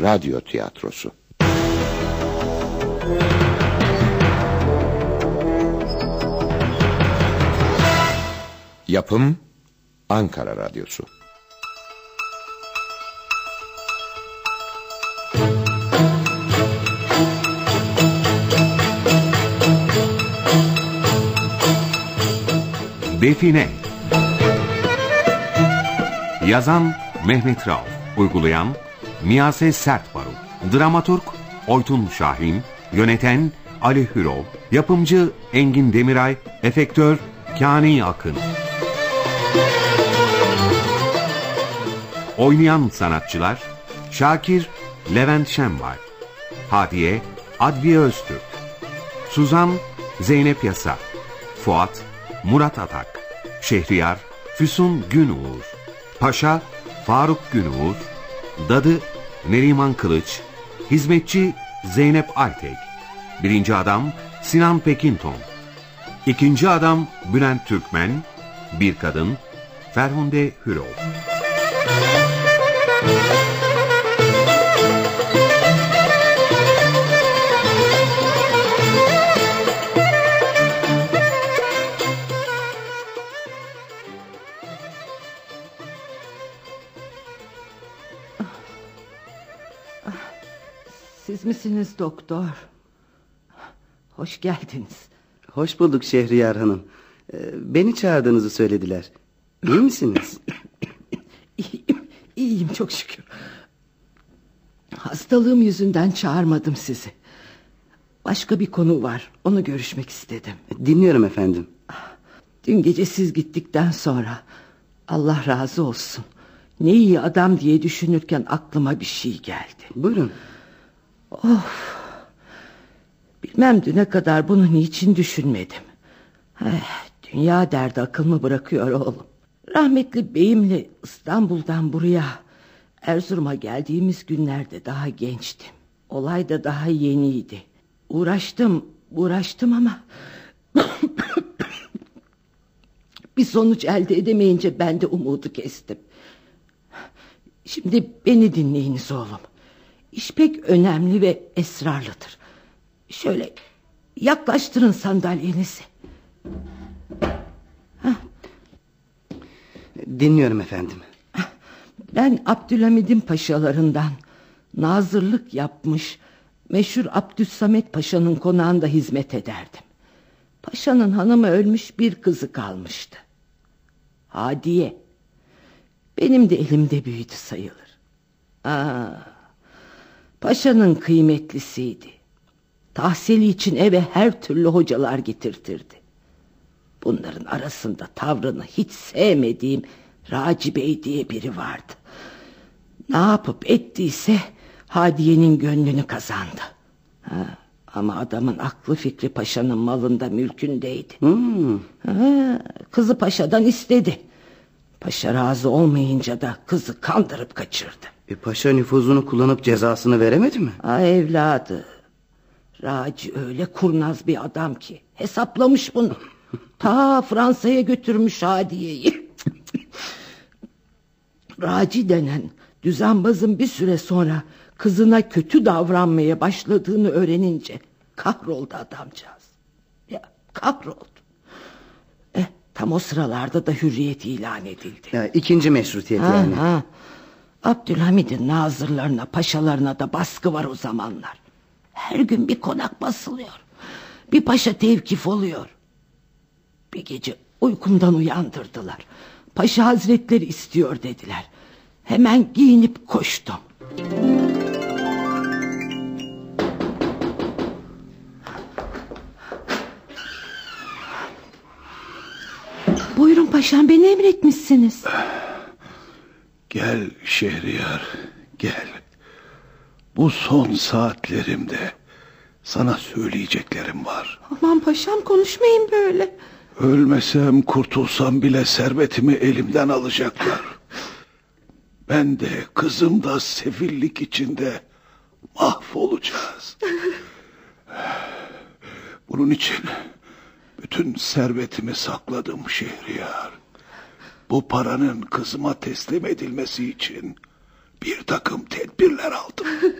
radyo tiyatrosu. Yapım Ankara Radyosu. Define Yazan Mehmet Rauf Uygulayan Miyase Sertbarut Dramaturg Oytun Şahin Yöneten Ali Hürol Yapımcı Engin Demiray Efektör Kani Akın. Oynayan sanatçılar Şakir Levent Şenvar Hadiye Adviye Öztürk Suzan Zeynep Yasa Fuat Murat Atak Şehriyar Füsun Günuğur Paşa Faruk Günuğur Dadı Neriman Kılıç Hizmetçi Zeynep Aytek Birinci adam Sinan Pekinton İkinci adam Bülent Türkmen Bir kadın Ferhunde Hürol misiniz doktor? Hoş geldiniz. Hoş bulduk Şehriyar Hanım. Ee, Beni çağırdığınızı söylediler. İyi misiniz? İyiyim, iyiyim çok şükür. Hastalığım yüzünden çağırmadım sizi. Başka bir konu var. Onu görüşmek istedim. Dinliyorum efendim. Dün gece siz gittikten sonra Allah razı olsun. Ne iyi adam diye düşünürken aklıma bir şey geldi. Buyurun. Bilmem düne kadar bunu niçin düşünmedim. Eh, dünya derdi akıl mı bırakıyor oğlum? Rahmetli beyimle İstanbul'dan buraya Erzurum'a geldiğimiz günlerde daha gençtim. Olay da daha yeniydi. Uğraştım, uğraştım ama... bir sonuç elde edemeyince ben de umudu kestim. Şimdi beni dinleyiniz oğlum. İş pek önemli ve esrarlıdır. Şöyle yaklaştırın sandalyenizi. Dinliyorum efendim. Ben Abdülhamid'in paşalarından nazırlık yapmış meşhur Abdüssamet Paşa'nın konağında hizmet ederdim. Paşanın hanımı ölmüş bir kızı kalmıştı. Hadiye. Benim de elimde büyüdü sayılır. Aa, paşanın kıymetlisiydi. Tahsili için eve her türlü hocalar getirtirdi. Bunların arasında tavrını hiç sevmediğim Raci Bey diye biri vardı. Ne yapıp ettiyse Hadiye'nin gönlünü kazandı. Ha, ama adamın aklı fikri paşanın malında mülkündeydi. Hmm, Ha, kızı paşadan istedi. Paşa razı olmayınca da kızı kandırıp kaçırdı. e, paşa nüfuzunu kullanıp cezasını veremedi mi? Ay evladı. Raci öyle kurnaz bir adam ki hesaplamış bunu. Ta Fransa'ya götürmüş Hadiye'yi. Raci denen düzenbazın bir süre sonra kızına kötü davranmaya başladığını öğrenince kahroldu adamcağız. Ya kahroldu. Tam o sıralarda da hürriyet ilan edildi. Ya, ikinci meşrutiyet Ha, yani. ha. Abdülhamid'in nazırlarına, paşalarına da baskı var o zamanlar. Her gün bir konak basılıyor. Bir paşa tevkif oluyor. Bir gece uykumdan uyandırdılar. Paşa hazretleri istiyor dediler. Hemen giyinip koştum. Buyurun paşam beni emretmişsiniz. Gel Şehriyar, gel. Bu son saatlerimde sana söyleyeceklerim var. Aman paşam konuşmayın böyle. Ölmesem kurtulsam bile servetimi elimden alacaklar. Ben de kızım da sefillik içinde mahvolacağız. Bunun için bütün servetimi sakladım Şehriyar. Bu paranın kızıma teslim edilmesi için bir takım tedbirler aldım.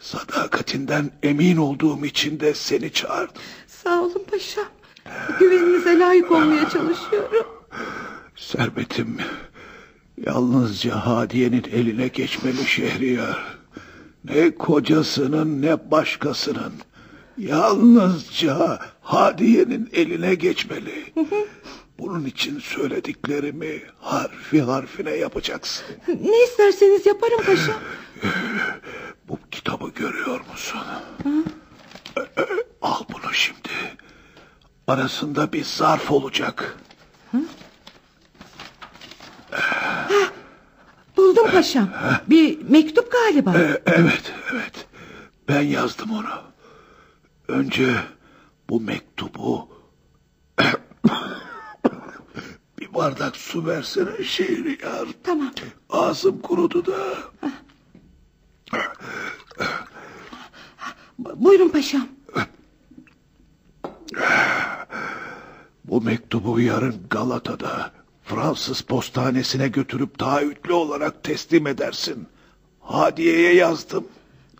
Sadakatinden emin olduğum için de seni çağırdım. Sağ olun paşam. Güveninize layık olmaya çalışıyorum. Servetim yalnızca Hadiye'nin eline geçmeli Şehriyar. Ne kocasının ne başkasının. Yalnızca Hadiye'nin eline geçmeli. Bunun için söylediklerimi harfi harfine yapacaksın. Ne isterseniz yaparım paşam. Bu kitabı görüyor musun? Ee, Al bunu şimdi. Arasında bir zarf olacak. Buldum paşam. Bir mektup galiba. Ee, evet, evet. Ben yazdım onu. Önce bu mektubu bir bardak su versene Şehriyar. Tamam. Ağzım kurudu da. Bu- Buyurun paşam. Bu mektubu yarın Galata'da Fransız postanesine götürüp taahhütlü olarak teslim edersin. Hadiye'ye yazdım.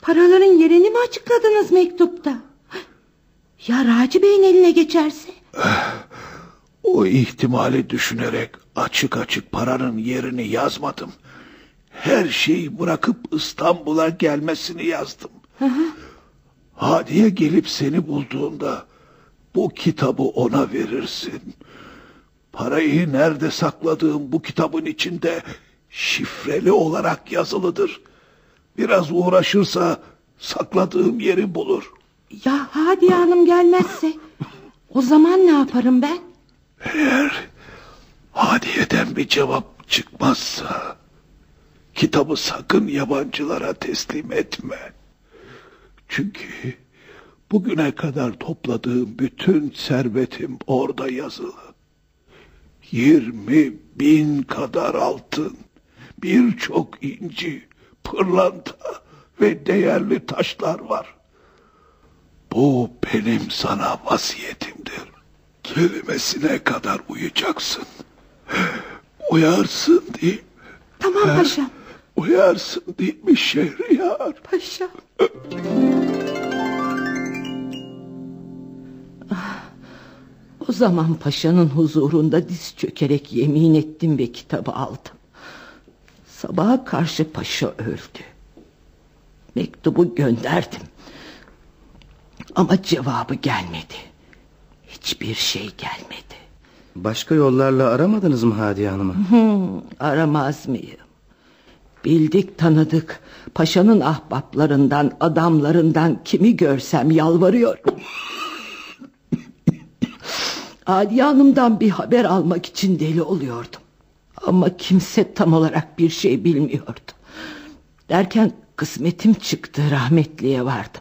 Paraların yerini mi açıkladınız mektupta? Ya Raci Bey'in eline geçerse? O ihtimali düşünerek açık açık paranın yerini yazmadım. Her şeyi bırakıp İstanbul'a gelmesini yazdım. Hadiye gelip seni bulduğunda bu kitabı ona verirsin. Parayı nerede sakladığım bu kitabın içinde şifreli olarak yazılıdır. Biraz uğraşırsa sakladığım yeri bulur. Ya Hadiye Hanım gelmezse? O zaman ne yaparım ben? Eğer Hadiye'den bir cevap çıkmazsa kitabı sakın yabancılara teslim etme. Çünkü bugüne kadar topladığım bütün servetim orada yazılı. Yirmi bin kadar altın, birçok inci, pırlanta ve değerli taşlar var. Bu benim sana vasiyetimdir. Kelimesine kadar uyacaksın. Uyarsın değil mi? Tamam paşam. Uyarsın değil mi Şehriyar? Paşam. O zaman paşanın huzurunda diz çökerek yemin ettim ve kitabı aldım. Sabaha karşı paşa öldü. Mektubu gönderdim. Ama cevabı gelmedi. Hiçbir şey gelmedi. Başka yollarla aramadınız mı Hadiye Hanım'ı? Aramaz mıyım? Bildik tanıdık. Paşanın ahbaplarından, adamlarından kimi görsem yalvarıyorum. Adiye Hanım'dan bir haber almak için deli oluyordum. Ama kimse tam olarak bir şey bilmiyordu. Derken kısmetim çıktı rahmetliye vardım.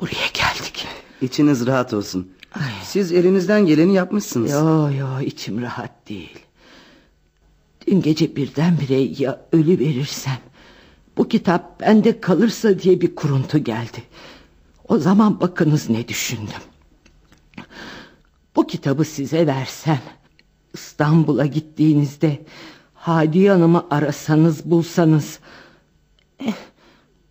Buraya geldik. İçiniz rahat olsun. Siz elinizden geleni yapmışsınız. Yo yo içim rahat değil. Dün gece birdenbire ya ölü verirsem... ...bu kitap bende kalırsa diye bir kuruntu geldi. O zaman bakınız ne düşündüm. Bu kitabı size versem... ...İstanbul'a gittiğinizde... ...Hadiye Hanım'ı arasanız bulsanız... eh,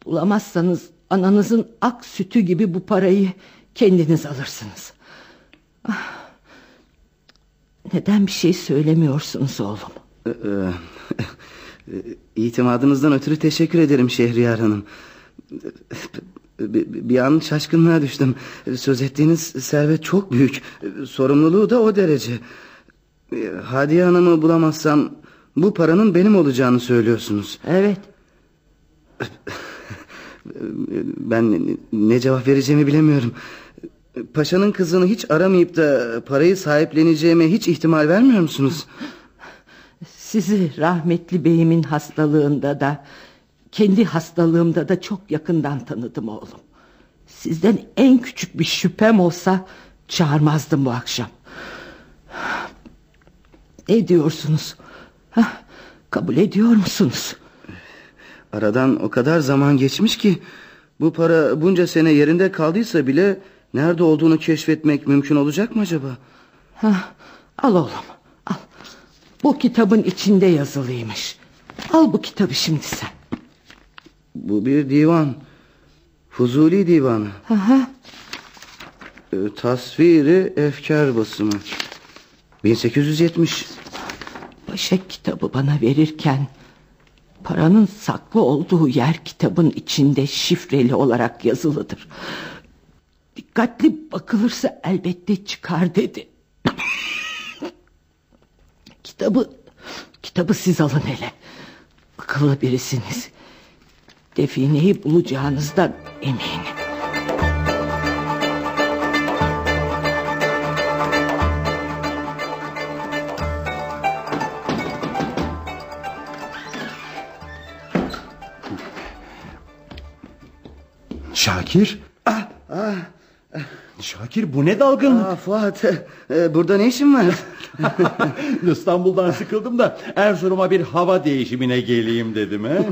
...bulamazsanız ananızın ak sütü gibi bu parayı... ...kendiniz alırsınız. Neden bir şey söylemiyorsunuz oğlum? Ee, e, İtimadınızdan ötürü teşekkür ederim Şehriyar Hanım. Bir, bir an şaşkınlığa düştüm. Söz ettiğiniz servet çok büyük. Sorumluluğu da o derece. Hadiye Hanım'ı bulamazsam bu paranın benim olacağını söylüyorsunuz. Evet. Ben ne cevap vereceğimi bilemiyorum. Paşanın kızını hiç aramayıp da parayı sahipleneceğime hiç ihtimal vermiyor musunuz? Sizi rahmetli beyimin hastalığında da... ...kendi hastalığımda da çok yakından tanıdım oğlum. Sizden en küçük bir şüphem olsa... ...çağırmazdım bu akşam. Ne diyorsunuz? Hah, kabul ediyor musunuz? Aradan o kadar zaman geçmiş ki bu para bunca sene yerinde kaldıysa bile nerede olduğunu keşfetmek mümkün olacak mı acaba? Hah, al oğlum al. Bu kitabın içinde yazılıymış. Al bu kitabı şimdi sen. Bu bir divan. Fuzuli divanı. Aha. Ee, tasviri efkar basımı. 1870. Başak kitabı bana verirken paranın saklı olduğu yer kitabın içinde şifreli olarak yazılıdır. Dikkatli bakılırsa elbette çıkar dedi. kitabı kitabı siz alın hele. Akıllı birisiniz. Defineyi bulacağınızdan eminim. Şakir. Şakir bu ne dalgınlık? Aa, Fuat e, burada ne işin var? İstanbul'dan sıkıldım da Erzurum'a bir hava değişimine geleyim dedim. He?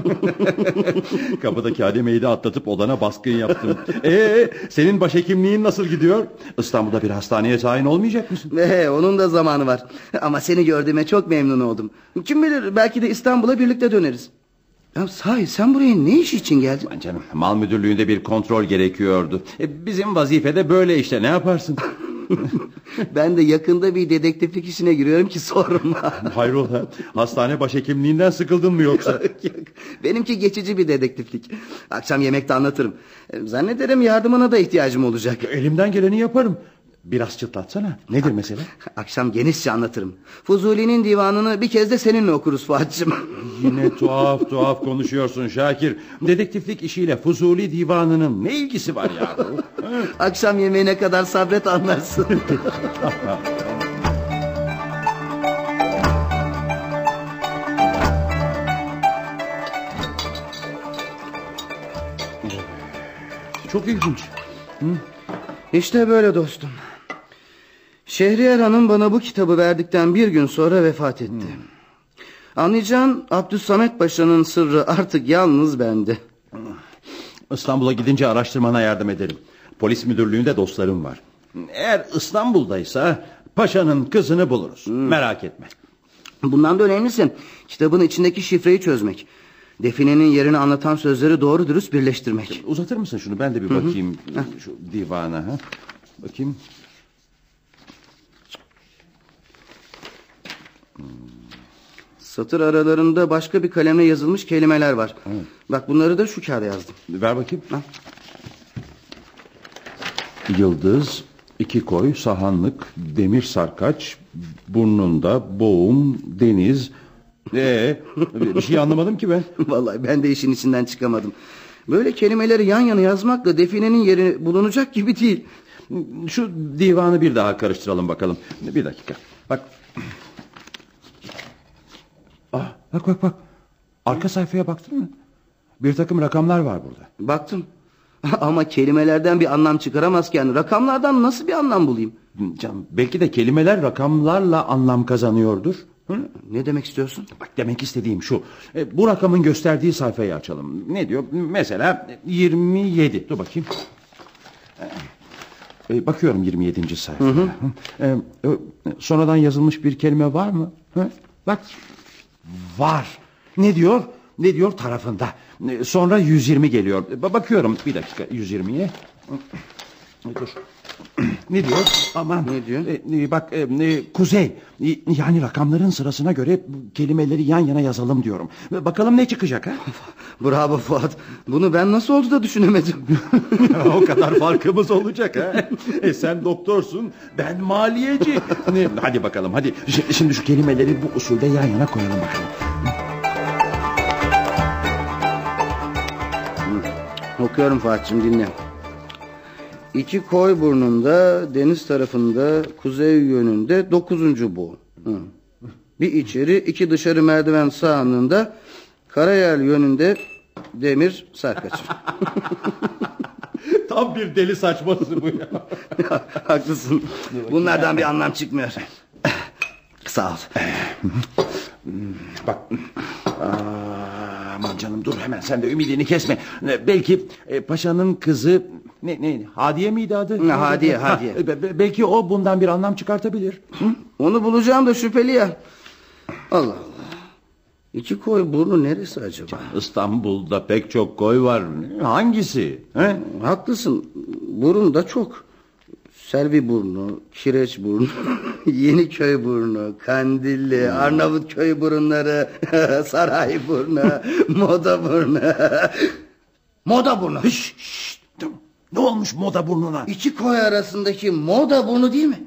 Kapıdaki hademeyi de atlatıp odana baskın yaptım. Ee, senin başhekimliğin nasıl gidiyor? İstanbul'da bir hastaneye tayin olmayacak mısın? Ee, onun da zamanı var. Ama seni gördüğüme çok memnun oldum. Kim bilir belki de İstanbul'a birlikte döneriz. Ya sahi sen buraya ne iş için geldin? Aman Canım mal müdürlüğünde bir kontrol gerekiyordu. E, bizim vazifede böyle işte ne yaparsın? ben de yakında bir dedektiflik işine giriyorum ki sorma. Hayrola hastane başhekimliğinden sıkıldın mı yoksa? Yok, yok. Benimki geçici bir dedektiflik. Akşam yemekte anlatırım. E, Zannederim yardımına da ihtiyacım olacak. Elimden geleni yaparım. Biraz çıtlatsana. Nedir mesele? Akşam genişçe anlatırım. Fuzuli'nin divanını bir kez de seninle okuruz Fuat'cığım. Yine tuhaf tuhaf konuşuyorsun Şakir. Dedektiflik işiyle Fuzuli divanının ne ilgisi var ya? Akşam yemeğine kadar sabret anlarsın. Çok ilginç. İşte böyle dostum. Şehriyar Hanım bana bu kitabı verdikten bir gün sonra vefat etti. Anlayacağın Abdüssamet Paşa'nın sırrı artık yalnız bende. İstanbul'a gidince araştırmana yardım ederim. Polis müdürlüğünde dostlarım var. Eğer İstanbul'daysa paşanın kızını buluruz. Merak etme. Bundan da önemlisi kitabın içindeki şifreyi çözmek. Definenin yerini anlatan sözleri doğru dürüst birleştirmek. Uzatır mısın şunu? Ben de bir bakayım şu divana. Ha? Bakayım. Satır aralarında başka bir kalemle yazılmış kelimeler var. Bak bunları da şu kağıda yazdım. Ver bakayım. Yıldız, iki koy, sahanlık, demir sarkaç, burnunda boğum, deniz. Ee, bir şey anlamadım ki ben. Vallahi ben de işin içinden çıkamadım. Böyle kelimeleri yan yana yazmakla definenin yeri bulunacak gibi değil. Şu divanı bir daha karıştıralım bakalım. Bir dakika. Bak. Bak bak bak. Arka sayfaya baktın mı? Bir takım rakamlar var burada. Baktım. Ama kelimelerden bir anlam çıkaramazken rakamlardan nasıl bir anlam bulayım? Canım, belki de kelimeler rakamlarla anlam kazanıyordur. Hı? Ne demek istiyorsun? Bak demek istediğim şu. E, bu rakamın gösterdiği sayfayı açalım. Ne diyor? Mesela 27. Dur bakayım. E, bakıyorum 27. sayfa. E, e, sonradan yazılmış bir kelime var mı? Hı? Bak. Var. Ne diyor? Ne diyor tarafında? Sonra 120 geliyor. Bakıyorum bir dakika 120'ye. Dur. ne diyor? Aman. Ne diyor? E, bak e, kuzey. E, yani rakamların sırasına göre kelimeleri yan yana yazalım diyorum. E, Bakalım ne çıkacak ha? Bravo Fuat. Bunu ben nasıl oldu da düşünemedim. o kadar farkımız olacak ha. E, sen doktorsun, ben maliyeci. Hadi bakalım hadi. Şimdi şu kelimeleri bu usulde yan yana koyalım bakalım. Okuyorum Fuat'cığım dinle. İki koy burnunda, deniz tarafında, kuzey yönünde dokuzuncu bu. Hı. Bir içeri, iki dışarı merdiven sağında, karayel yönünde demir sarkaç. Tam bir deli saçması bu ya. Haklısın. Bunlardan bir anlam çıkmıyor. Sağ ol. Bak. Aa, aman canım dur hemen sen de ümidini kesme. Belki e, paşanın kızı ne ne Hadiye miydi adı? Ha, Hadiye, Ha, Hadiye. be- be- belki o bundan bir anlam çıkartabilir. Hı? Onu bulacağım da şüpheli ya. Allah Allah. İki koy burnu neresi acaba? İstanbul'da pek çok koy var. Hangisi? He? Haklısın. Burun da çok. Selvi burnu, Kireç burnu, Yeniköy burnu, Kandilli, Arnavutköy burunları, Saray burnu, Moda burnu. Moda burnu. Şşş, şşş. Ne olmuş moda burnuna? İki koy arasındaki Moda burnu değil mi?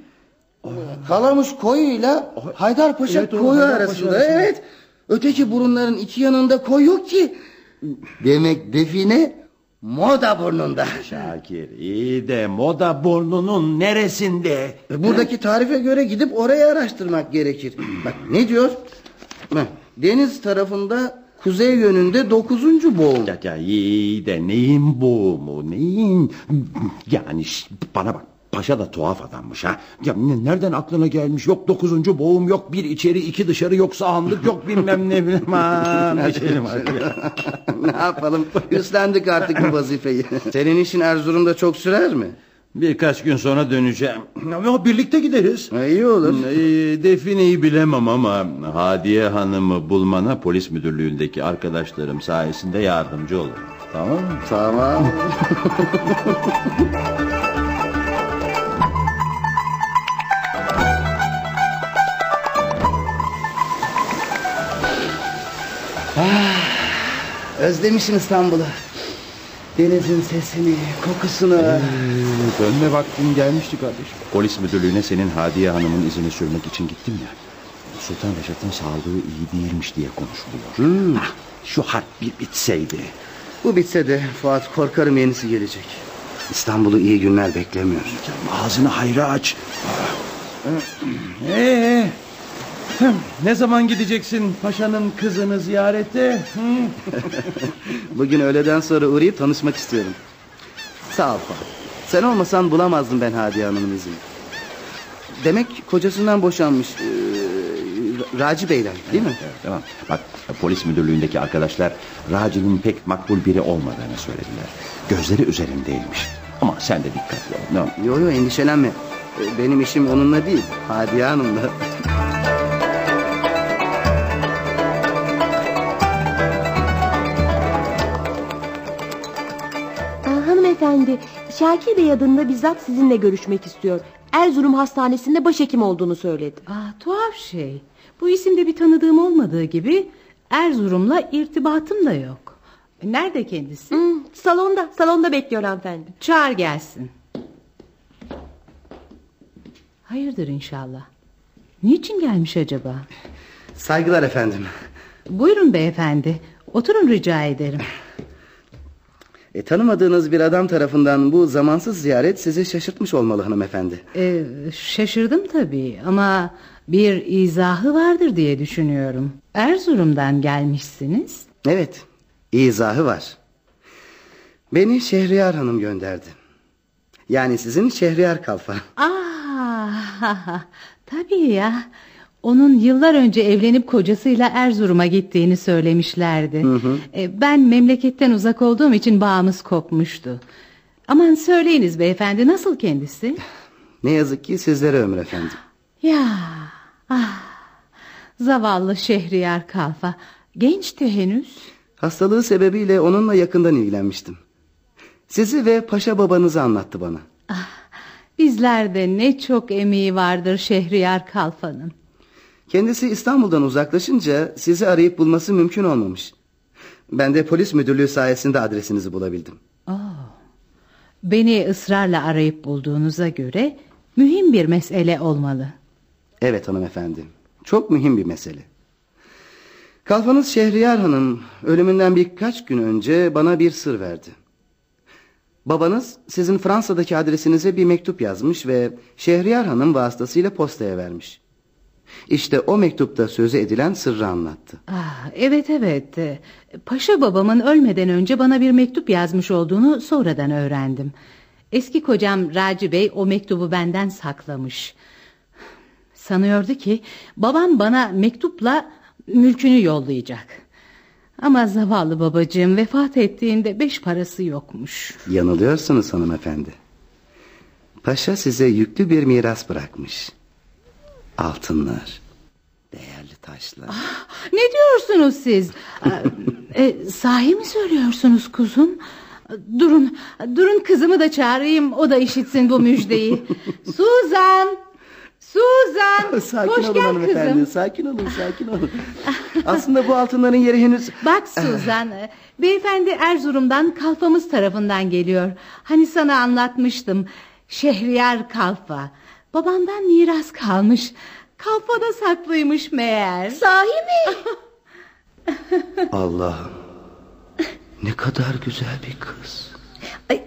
Kalamış koyuyla Haydarpaşa Evet, koyu Haydarpaşa arasında. arasında. Evet. Öteki burunların iki yanında koy yok ki. Demek define Moda burnunda. Şakir iyi de moda burnunun neresinde? E, Buradaki tarife göre gidip orayı araştırmak gerekir. Bak ne diyor? Deniz tarafında kuzey yönünde dokuzuncu boğum. Ya, ya iyi de neyin bu mu neyin? Yani bana bak paşa da tuhaf adammış ha. Ya ne- nereden aklına gelmiş? Yok dokuzuncu boğum yok bir içeri iki dışarı yok sahanlık yok bilmem ne bilmem. Aman içelim hadi. ne yapalım? Üstlendik artık bu vazifeyi. Senin işin Erzurum'da çok sürer mi? Birkaç gün sonra döneceğim. Ama birlikte gideriz. Ha, iyi olur. Ee, defineyi bilemem ama Hadiye Hanım'ı bulmana polis müdürlüğündeki arkadaşlarım sayesinde yardımcı olurum. Tamam? Tamam. Ah, Özlemişim İstanbul'u. Denizin sesini, kokusunu. Dönme vaktin gelmişti kardeşim. Polis müdürlüğüne senin Hadiye Hanım'ın izini sürmek için gittim ya. Sultan Reşat'ın sağlığı iyi değilmiş diye konuşuluyor. Ah, şu harp bir bitseydi. Bu bitse de Fuat korkarım yenisi gelecek. İstanbul'u iyi günler beklemiyor. Ağzını hayra aç. Ee, ne zaman gideceksin paşanın kızını ziyarete? Bugün öğleden sonra uğrayıp tanışmak istiyorum. Sağ ol Fuat. Sen olmasan bulamazdım ben Hadiye Hanım'ın izini. Demek kocasından boşanmış. Ee, Raci Bey'den değil mi? Evet, tamam. Bak polis müdürlüğündeki arkadaşlar Raci'nin pek makbul biri olmadığını söylediler. Gözleri üzerindeymiş. Ama sen de dikkatli ol. Tamam. Yo yo endişelenme. Ee, Benim işim onunla değil Hadiye Hanım'la. Hanımefendi, Şakir Bey adında bizzat sizinle görüşmek istiyor. Erzurum Hastanesi'nde başhekim olduğunu söyledi. Aa, tuhaf şey. Bu isimde bir tanıdığım olmadığı gibi Erzurum'la irtibatım da yok. Nerede kendisi? Hmm, salonda, salonda bekliyor hanımefendi. Çağır gelsin. Hayırdır inşallah. Niçin gelmiş acaba? Saygılar efendim. Buyurun beyefendi. Oturun rica ederim. E, tanımadığınız bir adam tarafından bu zamansız ziyaret sizi şaşırtmış olmalı hanımefendi. Ee, şaşırdım tabii ama bir izahı vardır diye düşünüyorum. Erzurum'dan gelmişsiniz. Evet, izahı var. Beni Şehriyar Hanım gönderdi. Yani sizin Şehriyar Kalfa. Aa, tabii ya. Onun yıllar önce evlenip kocasıyla Erzurum'a gittiğini söylemişlerdi. E, ben memleketten uzak olduğum için bağımız kopmuştu. Aman söyleyiniz beyefendi nasıl kendisi? Ne yazık ki sizlere ömür efendim. Ya, ah, zavallı Şehriyar Kalfa. Gençti henüz. Hastalığı sebebiyle onunla yakından ilgilenmiştim. Sizi ve paşa babanızı anlattı bana. Bizlerde ne çok emeği vardır Şehriyar Kalfa'nın. Kendisi İstanbul'dan uzaklaşınca sizi arayıp bulması mümkün olmamış. Ben de polis müdürlüğü sayesinde adresinizi bulabildim. Beni ısrarla arayıp bulduğunuza göre mühim bir mesele olmalı. Evet hanımefendi. Çok mühim bir mesele. Kalfanız Şehriyar Hanım ölümünden birkaç gün önce bana bir sır verdi. Babanız sizin Fransa'daki adresinize bir mektup yazmış ve Şehriyar Hanım vasıtasıyla postaya vermiş. İşte o mektupta sözü edilen sırrı anlattı. Ah, evet evet. Ee, Paşa babamın ölmeden önce bana bir mektup yazmış olduğunu sonradan öğrendim. Eski kocam Raci Bey o mektubu benden saklamış. Sanıyordu ki babam bana mektupla mülkünü yollayacak. Ama zavallı babacığım vefat ettiğinde beş parası yokmuş. Yanılıyorsunuz hanımefendi. Paşa size yüklü bir miras bırakmış. Altınlar, değerli taşlar. Ne diyorsunuz siz? E, sahi mi söylüyorsunuz kuzum? Durun, durun kızımı da çağırayım. O da işitsin bu müjdeyi. Suzan! Suzan! sakin Hoş olun gel kızım. Sakin olun, sakin olun. Aslında bu altınların yeri henüz... Bak Suzan, beyefendi Erzurum'dan Kalfamız tarafından geliyor. Hani sana anlatmıştım. Şehriyar Kalfa. Babamdan miras kalmış. Kalfada saklıymış meğer. Sahi mi? Allah'ım. Ne kadar güzel bir kız. Ay,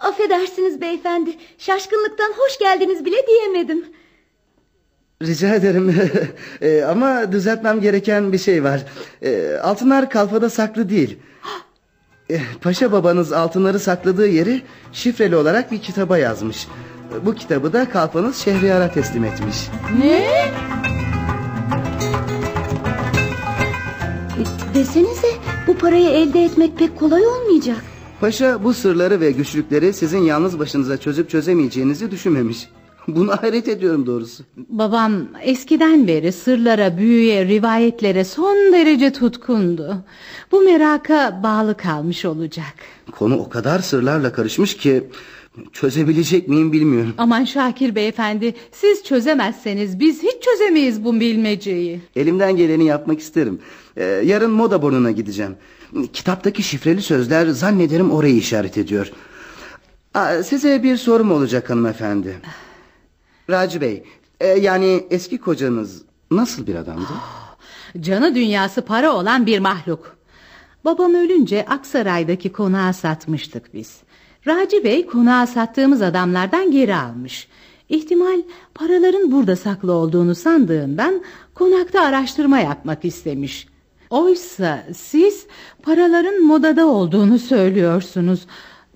affedersiniz beyefendi. Şaşkınlıktan hoş geldiniz bile diyemedim. Rica ederim. Ee, ama düzeltmem gereken bir şey var. Ee, altınlar kalfada saklı değil. Ee, Paşa babanız altınları sakladığı yeri şifreli olarak bir kitaba yazmış. Bu kitabı da kalfanız Şehriyar'a teslim etmiş. E, desenize bu parayı elde etmek pek kolay olmayacak. Paşa bu sırları ve güçlükleri sizin yalnız başınıza çözüp çözemeyeceğinizi düşünmemiş. Bunu hayret ediyorum doğrusu. Babam eskiden beri sırlara, büyüye, rivayetlere son derece tutkundu. Bu meraka bağlı kalmış olacak. Konu o kadar sırlarla karışmış ki çözebilecek miyim bilmiyorum. Aman Şakir beyefendi siz çözemezseniz biz hiç çözemeyiz bu bilmeceyi. Elimden geleni yapmak isterim. Ee, yarın moda burnuna gideceğim. Kitaptaki şifreli sözler zannederim orayı işaret ediyor. Aa, size bir sorum olacak hanımefendi. Raci Bey, e, yani eski kocanız nasıl bir adamdı? Canı dünyası para olan bir mahluk. Babam ölünce Aksaray'daki konağı satmıştık biz. Raci Bey konağı sattığımız adamlardan geri almış. İhtimal paraların burada saklı olduğunu sandığından konakta araştırma yapmak istemiş. Oysa siz paraların modada olduğunu söylüyorsunuz.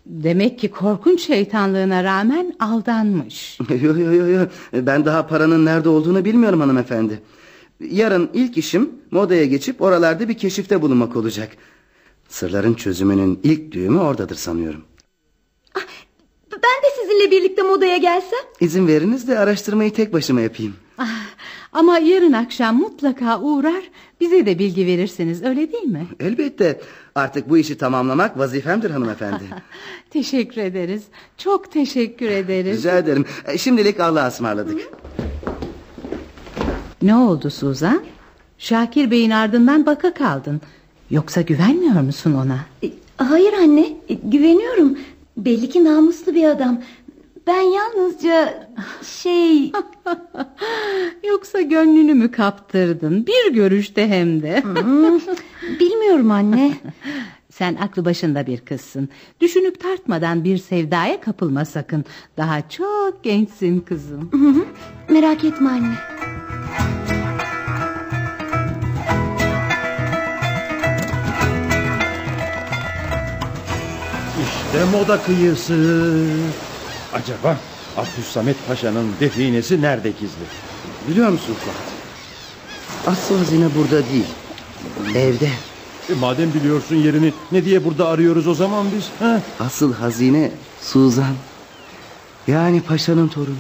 Demek ki korkunç şeytanlığına rağmen aldanmış. yo yo yo yo. Ben daha paranın nerede olduğunu bilmiyorum hanımefendi. Yarın ilk işim modaya geçip oralarda bir keşifte bulunmak olacak. Sırların çözümünün ilk düğümü oradadır sanıyorum. Ben de sizinle birlikte modaya gelsem. İzin veriniz de araştırmayı tek başıma yapayım. Ah, Ama yarın akşam mutlaka uğrar bize de bilgi verirsiniz öyle değil mi? Elbette artık bu işi tamamlamak vazifemdir hanımefendi. Teşekkür ederiz. Çok teşekkür ederiz. Rica ederim. E, Şimdilik Allah'a ısmarladık. Ne oldu Suzan? Şakir Bey'in ardından baka kaldın. Yoksa güvenmiyor musun ona? E, Hayır anne e, güveniyorum. Belli ki namuslu bir adam. Ben yalnızca şey... Yoksa gönlünü mü kaptırdın? Bir görüşte hem de. Hmm, bilmiyorum anne. Sen aklı başında bir kızsın. Düşünüp tartmadan bir sevdaya kapılma sakın. Daha çok gençsin kızım. Hı hı, Merak etme anne. İşte moda kıyısı. Acaba Abdülsamet Paşa'nın definesi nerede gizli? Biliyor musun Fuat? Asıl hazine burada değil. Evde. E, madem biliyorsun yerini ne diye burada arıyoruz o zaman biz? Ha? Asıl hazine Suzan. Yani paşanın torunu.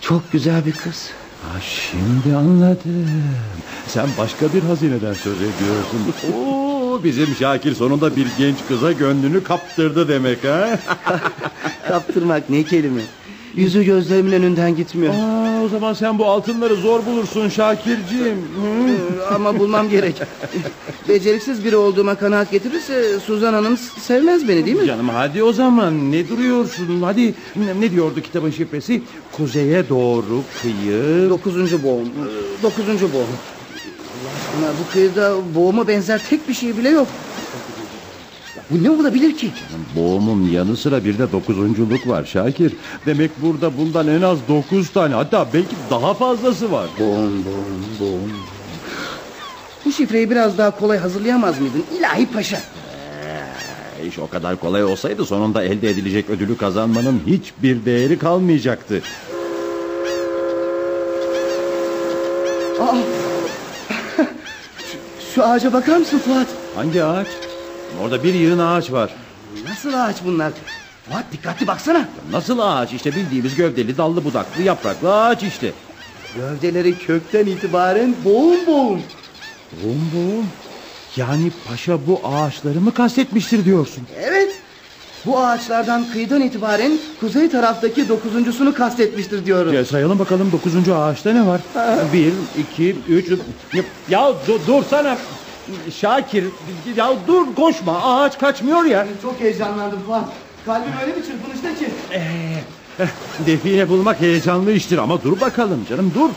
Çok güzel bir kız. Ha, şimdi anladım. Sen başka bir hazineden söz ediyorsun. Oo, bizim Şakir sonunda bir genç kıza gönlünü kaptırdı demek ha? Kaptırmak ne kelime. Yüzü gözlerimin önünden gitmiyor. Aa, o zaman sen bu altınları zor bulursun Şakirciğim. Hı? Ee, Ama bulmam gerek. Beceriksiz biri olduğuma kanaat getirirse Suzan Hanım sevmez beni değil mi? Canım hadi o zaman ne duruyorsun? Hadi ne, ne diyordu kitabın şifresi? Kuzeye doğru kıyı. Dokuzuncu boğum. Dokuzuncu boğum. Aşkına bu kıyıda boğuma benzer tek bir şey bile yok. Bu ne olabilir ki? Boğumun yanı sıra bir de dokuzunculuk var Şakir. Demek burada bundan en az dokuz tane hatta belki daha fazlası var. Boğum, boğum, boğum. Bu şifreyi biraz daha kolay hazırlayamaz mıydın? İlahi paşa. E, İş o kadar kolay olsaydı sonunda elde edilecek ödülü kazanmanın hiçbir değeri kalmayacaktı. Aa, şu, ağaca bakar mısın Fuat? Hangi ağaç? Orada bir yığın ağaç var. Nasıl ağaç bunlar? Fuat dikkatli baksana. Nasıl ağaç? İşte bildiğimiz gövdeli, dallı budaklı, yapraklı ağaç işte. Gövdeleri kökten itibaren boğum boğum. Boğum boğum. Yani paşa bu ağaçları mı kastetmiştir diyorsun? Evet. Bu ağaçlardan kıyıdan itibaren kuzey taraftaki dokuzuncusunu kastetmiştir diyorum. Ya sayalım bakalım dokuzuncu ağaçta ne var? Bir, iki, üç... Ya dur, dursana. Şakir, ya dur koşma ağaç kaçmıyor ya. Çok heyecanlandım Fuat. Kalbim öyle bir çırpınışta ki. Define bulmak heyecanlı iştir ama dur bakalım canım dur.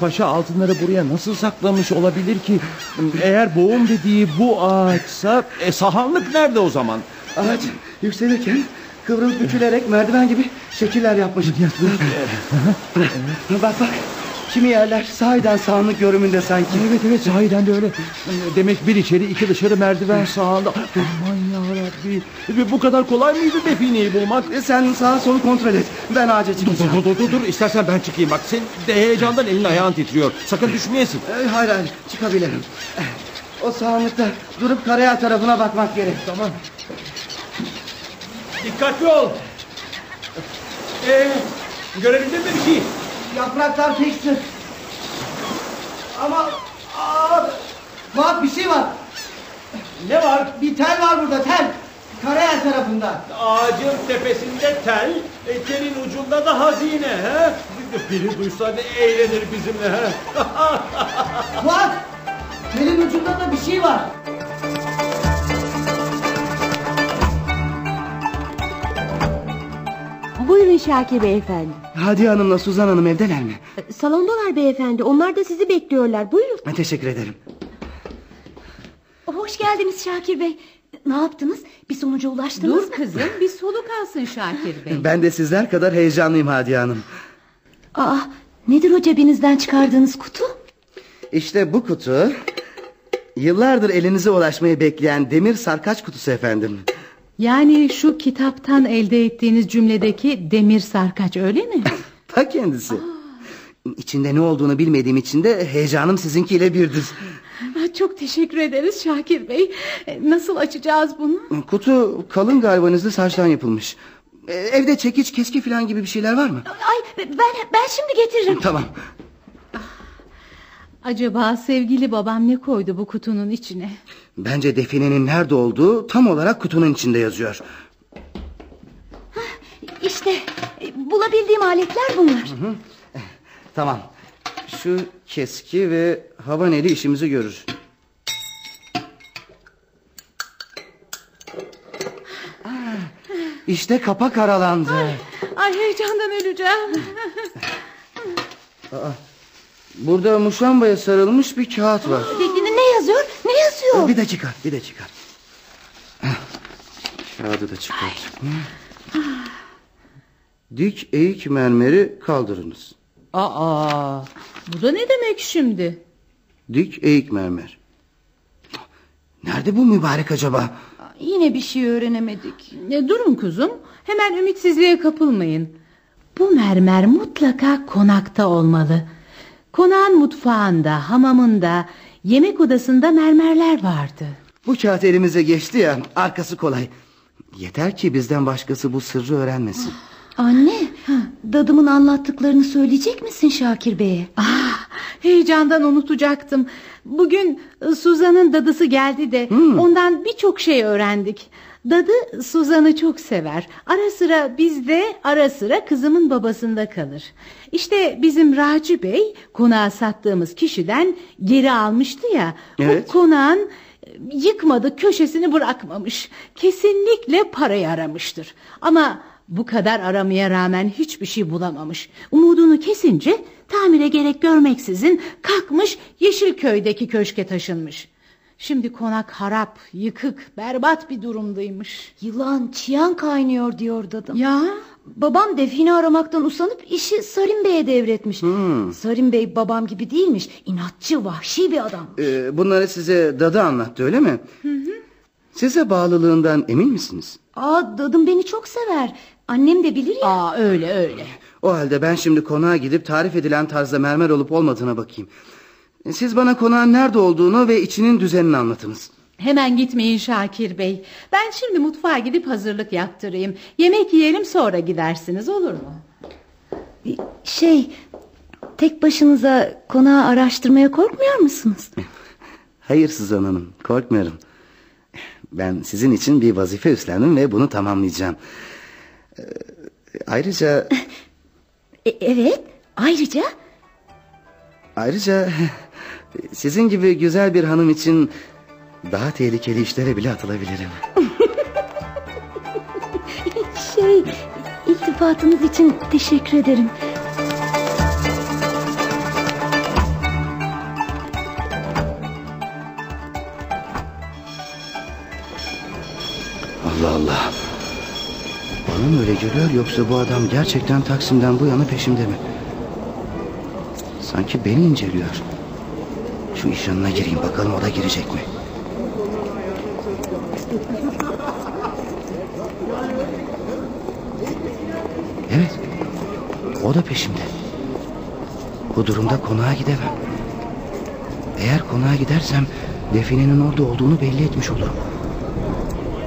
Paşa altınları buraya nasıl saklamış olabilir ki? Eğer boğum dediği bu ağaçsa e, sahanlık nerede o zaman? Ağaç yükselirken kıvrılıp bükülerek merdiven gibi şekiller yapmış. bak bak. Kimi yerler sahiden sağanlık görümünde sanki. Evet evet sahiden de öyle. Demek bir içeri iki dışarı merdiven sağında. Aman yarabbi. Bu kadar kolay mıydı defineyi bulmak? E, Sen sağa solu kontrol et. Ben ağaca Dur çıkacağım. dur dur dur, dur. istersen ben çıkayım bak sen de heyecandan elin ayağın titriyor sakın düşmeyesin E, Hayır hayır çıkabilirim. Eh, O sağanlıkta durup karaya tarafına bakmak gerek. Tamam. Dikkatli ol. Ee, görebildin mi bir şey? Yapraklar pek sık. Ama aa, bak bir şey var. Ne var? Bir tel var burada tel. Karayel tarafında. Ağacın tepesinde tel, e, telin ucunda da hazine. He? Biri duysa ne eğlenir bizimle. He? Bak. Telin ucunda da bir şey var. Buyurun Şakir beyefendi. Hadi Hanım'la Suzan Hanım evdeler mi? Salondalar beyefendi. Onlar da sizi bekliyorlar. Buyurun. Ha, Teşekkür ederim. Hoş geldiniz Şakir Bey. Ne yaptınız? Bir sonuca ulaştınız Dur mı? kızım bir soluk alsın Şakir Bey. Ben de sizler kadar heyecanlıyım Hadiye Hanım. Aa, nedir o cebinizden çıkardığınız kutu? İşte bu kutu yıllardır elinize ulaşmayı bekleyen demir sarkaç kutusu efendim. Yani şu kitaptan elde ettiğiniz cümledeki demir sarkaç öyle mi? Ta kendisi. İçinde ne olduğunu bilmediğim için de heyecanım sizinkiyle birdir. Ah, Çok teşekkür ederiz Şakir Bey. E, Nasıl açacağız bunu? Kutu kalın galvanizli saçtan yapılmış. Ee, Evde çekiç, keski falan gibi bir şeyler var mı? Ay ben ben şimdi getiririm. Tamam. Acaba sevgili babam ne koydu bu kutunun içine? Bence definenin nerede olduğu tam olarak kutunun içinde yazıyor. İşte e, bulabildiğim aletler bunlar. Tamam. Şu keski ve havan eli işimizi görür. Ah, İşte kapak aralandı. Ay heyecandan öleceğim. Burada muşambaya sarılmış bir kağıt var. Ne yazıyor? Ne yazıyor? Bir dakika, bir dakika. Kağıdı da çıkart. Dik eğik mermeri kaldırınız. Aa, bu da ne demek şimdi? Dik eğik mermer. Nerede bu mübarek acaba? Yine bir şey öğrenemedik. E, durun kuzum. Hemen ümitsizliğe kapılmayın. Bu mermer mutlaka konakta olmalı. Konağın mutfağında, hamamında, yemek odasında mermerler vardı. Bu kağıt elimize geçti ya arkası kolay. Yeter ki bizden başkası bu sırrı öğrenmesin. Anne, dadımın anlattıklarını söyleyecek misin Şakir Bey'e? Ah, heyecandan unutacaktım. Bugün e, Suzan'ın dadısı geldi de ondan birçok şey öğrendik. Dadı Suzan'ı çok sever. Ara sıra bizde, ara sıra kızımın babasında kalır. İşte bizim Raci Bey konağı sattığımız kişiden geri almıştı ya. Evet. O konağın e, yıkmadı köşesini bırakmamış. Kesinlikle parayı aramıştır. Ama bu kadar aramaya rağmen hiçbir şey bulamamış. Umudunu kesince tamire gerek görmeksizin kalkmış Yeşilköy'deki köşke taşınmış. Şimdi konak harap, yıkık, berbat bir durumdaymış. Yılan, çıyan kaynıyor diyor dadım. Ya Babam define aramaktan usanıp işi Sarim Bey'e devretmiş. Sarim Bey babam gibi değilmiş. İnatçı, vahşi bir adam. Ee, bunları size dadı anlattı öyle mi? Size bağlılığından emin misiniz? Aa dadım beni çok sever. Annem de bilir ya. Aa öyle öyle. O halde ben şimdi konağa gidip tarif edilen tarzda mermer olup olmadığına bakayım. Siz bana konağın nerede olduğunu ve içinin düzenini anlatınız. Hemen gitmeyin Şakir Bey. Ben şimdi mutfağa gidip hazırlık yaptırayım. Yemek yiyelim sonra gidersiniz olur mu? Şey tek başınıza konağı araştırmaya korkmuyor musunuz? Hayır Suzan Hanım korkmuyorum. Ben sizin için bir vazife üstlendim ve bunu tamamlayacağım. Ee, Ayrıca E, evet ayrıca ayrıca sizin gibi güzel bir hanım için daha tehlikeli işlere bile atılabilirim. şey iltifatınız için teşekkür ederim. Allah Allah. Bana mı öyle geliyor yoksa bu adam gerçekten Taksim'den bu yana peşimde mi? Sanki beni inceliyor. Şu iş yanına gireyim bakalım o da girecek mi? Evet. O da peşimde. Bu durumda konağa gidemem. Eğer konağa gidersem definenin orada olduğunu belli etmiş olurum.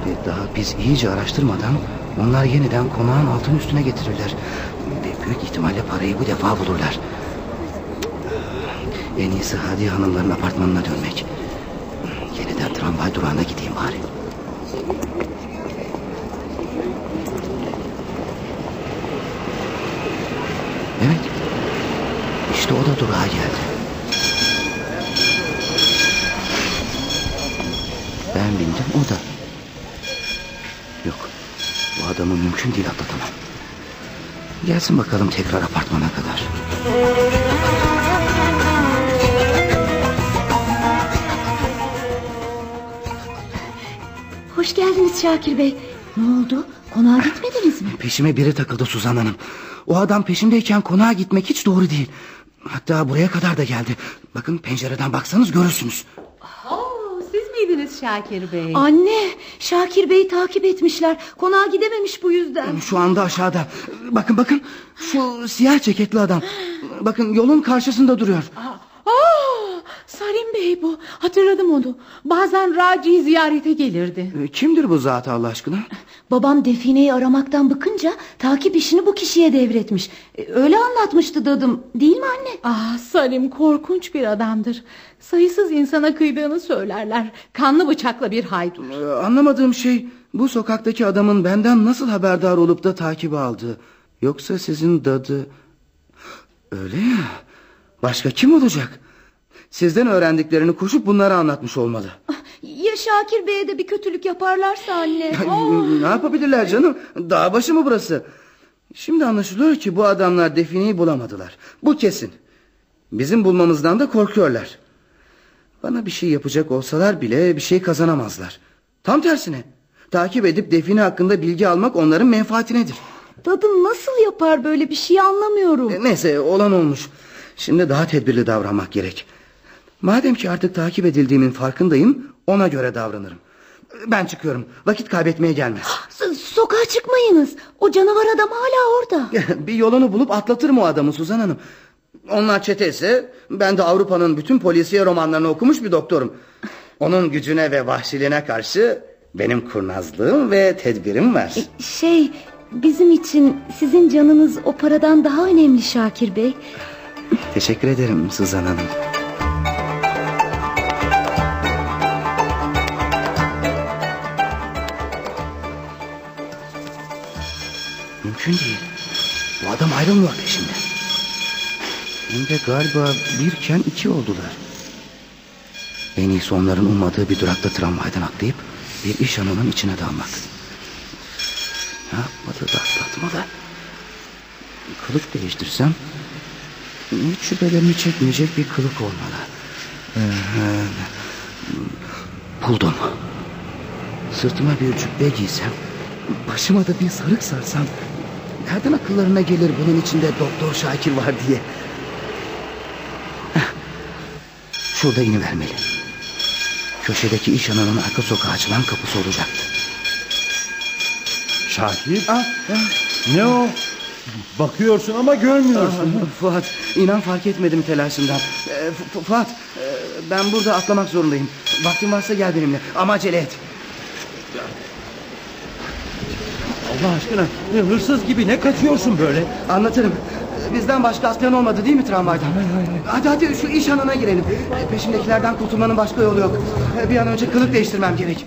Ve daha biz iyice araştırmadan onlar yeniden konağın altın üstüne getirirler. Ve büyük ihtimalle parayı bu defa bulurlar. En iyisi Hadi Hanımların apartmanına dönmek. Yeniden tramvay durağına gideyim bari. Evet. İşte o da durağa geldi. Ben bindim o da. Yok. Bu adamı mümkün değil atlatamam. Gelsin bakalım tekrar apartmana kadar. Hoş geldiniz Şakir Bey. Ne oldu? Konağa gitmediniz mi? Peşime biri takıldı Suzan Hanım. O adam peşimdeyken konağa gitmek hiç doğru değil. Hatta buraya kadar da geldi. Bakın pencereden baksanız görürsünüz. Oo, siz miydiniz Şakir Bey? Anne, Şakir Bey'i takip etmişler. Konağa gidememiş bu yüzden. Şu anda aşağıda. Bakın bakın şu siyah ceketli adam. Bakın yolun karşısında duruyor. Aa, Salim Bey bu. Hatırladım onu. Bazen Raci'yi ziyarete gelirdi. Ee, Kimdir bu zat Allah aşkına? Babam defineyi aramaktan bıkınca takip işini bu kişiye devretmiş. E, Öyle anlatmıştı dadım. Değil mi anne? Ah Salim korkunç bir adamdır. Sayısız insana kıydığını söylerler. Kanlı bıçakla bir haydut. Ee, Anlamadığım şey bu sokaktaki adamın benden nasıl haberdar olup da takibi aldı. Yoksa sizin dadı... Öyle ya. Başka kim olacak? Sizden öğrendiklerini koşup bunları anlatmış olmalı. Ya Şakir Bey'e de bir kötülük yaparlarsa anne? ne yapabilirler canım? Dağ başı mı burası? Şimdi anlaşılıyor ki bu adamlar defineyi bulamadılar. Bu kesin. Bizim bulmamızdan da korkuyorlar. Bana bir şey yapacak olsalar bile bir şey kazanamazlar. Tam tersine. Takip edip define hakkında bilgi almak onların menfaatinedir. Dadım nasıl yapar böyle bir şey anlamıyorum. E, Neyse olan olmuş. Şimdi daha tedbirli davranmak gerek. Madem ki artık takip edildiğimin farkındayım ona göre davranırım. Ben çıkıyorum. Vakit kaybetmeye gelmez. Sokağa çıkmayınız. O canavar adam hala orada. bir yolunu bulup atlatırım o adamı Suzan Hanım. Onlar çete ise ben de Avrupa'nın bütün polisiye romanlarını okumuş bir doktorum. Onun gücüne ve vahşiliğine karşı benim kurnazlığım ve tedbirim var. Şey bizim için sizin canınız o paradan daha önemli Şakir Bey. Teşekkür ederim Suzan Hanım. Mümkün değil. Bu adam ayrılmıyor peşimden. Hem de galiba birken iki oldular. En iyisi onların ummadığı bir durakta tramvaydan atlayıp bir iş hanının içine dalmak. Ne yapmadı da atlatmalı. Kılık değiştirsem hiç şüphelerimi çekmeyecek bir kılık olmalı. Ee, buldum. Sırtıma bir cübbe giysem, başıma da bir sarık sarsam, nereden akıllarına gelir bunun içinde Doktor Şakir var diye? Şurada inivermeli. Köşedeki iş ananın arka sokağa açılan kapısı olacaktı. Şakir Ah, ne o? Bakıyorsun ama görmüyorsun. ah, Fuat, inan fark etmedim telaşından. Ee, Fu- Fuat, e, ben burada atlamak zorundayım. Vaktin varsa gel benimle ama acele et. Allah aşkına hırsız gibi ne kaçıyorsun böyle? Anlatırım. Bizden başka atlayan olmadı değil mi tramvaydan? Hadi hadi şu iş anına girelim. Peşimdekilerden kurtulmanın başka yolu yok. Bir an önce kılık değiştirmem gerek.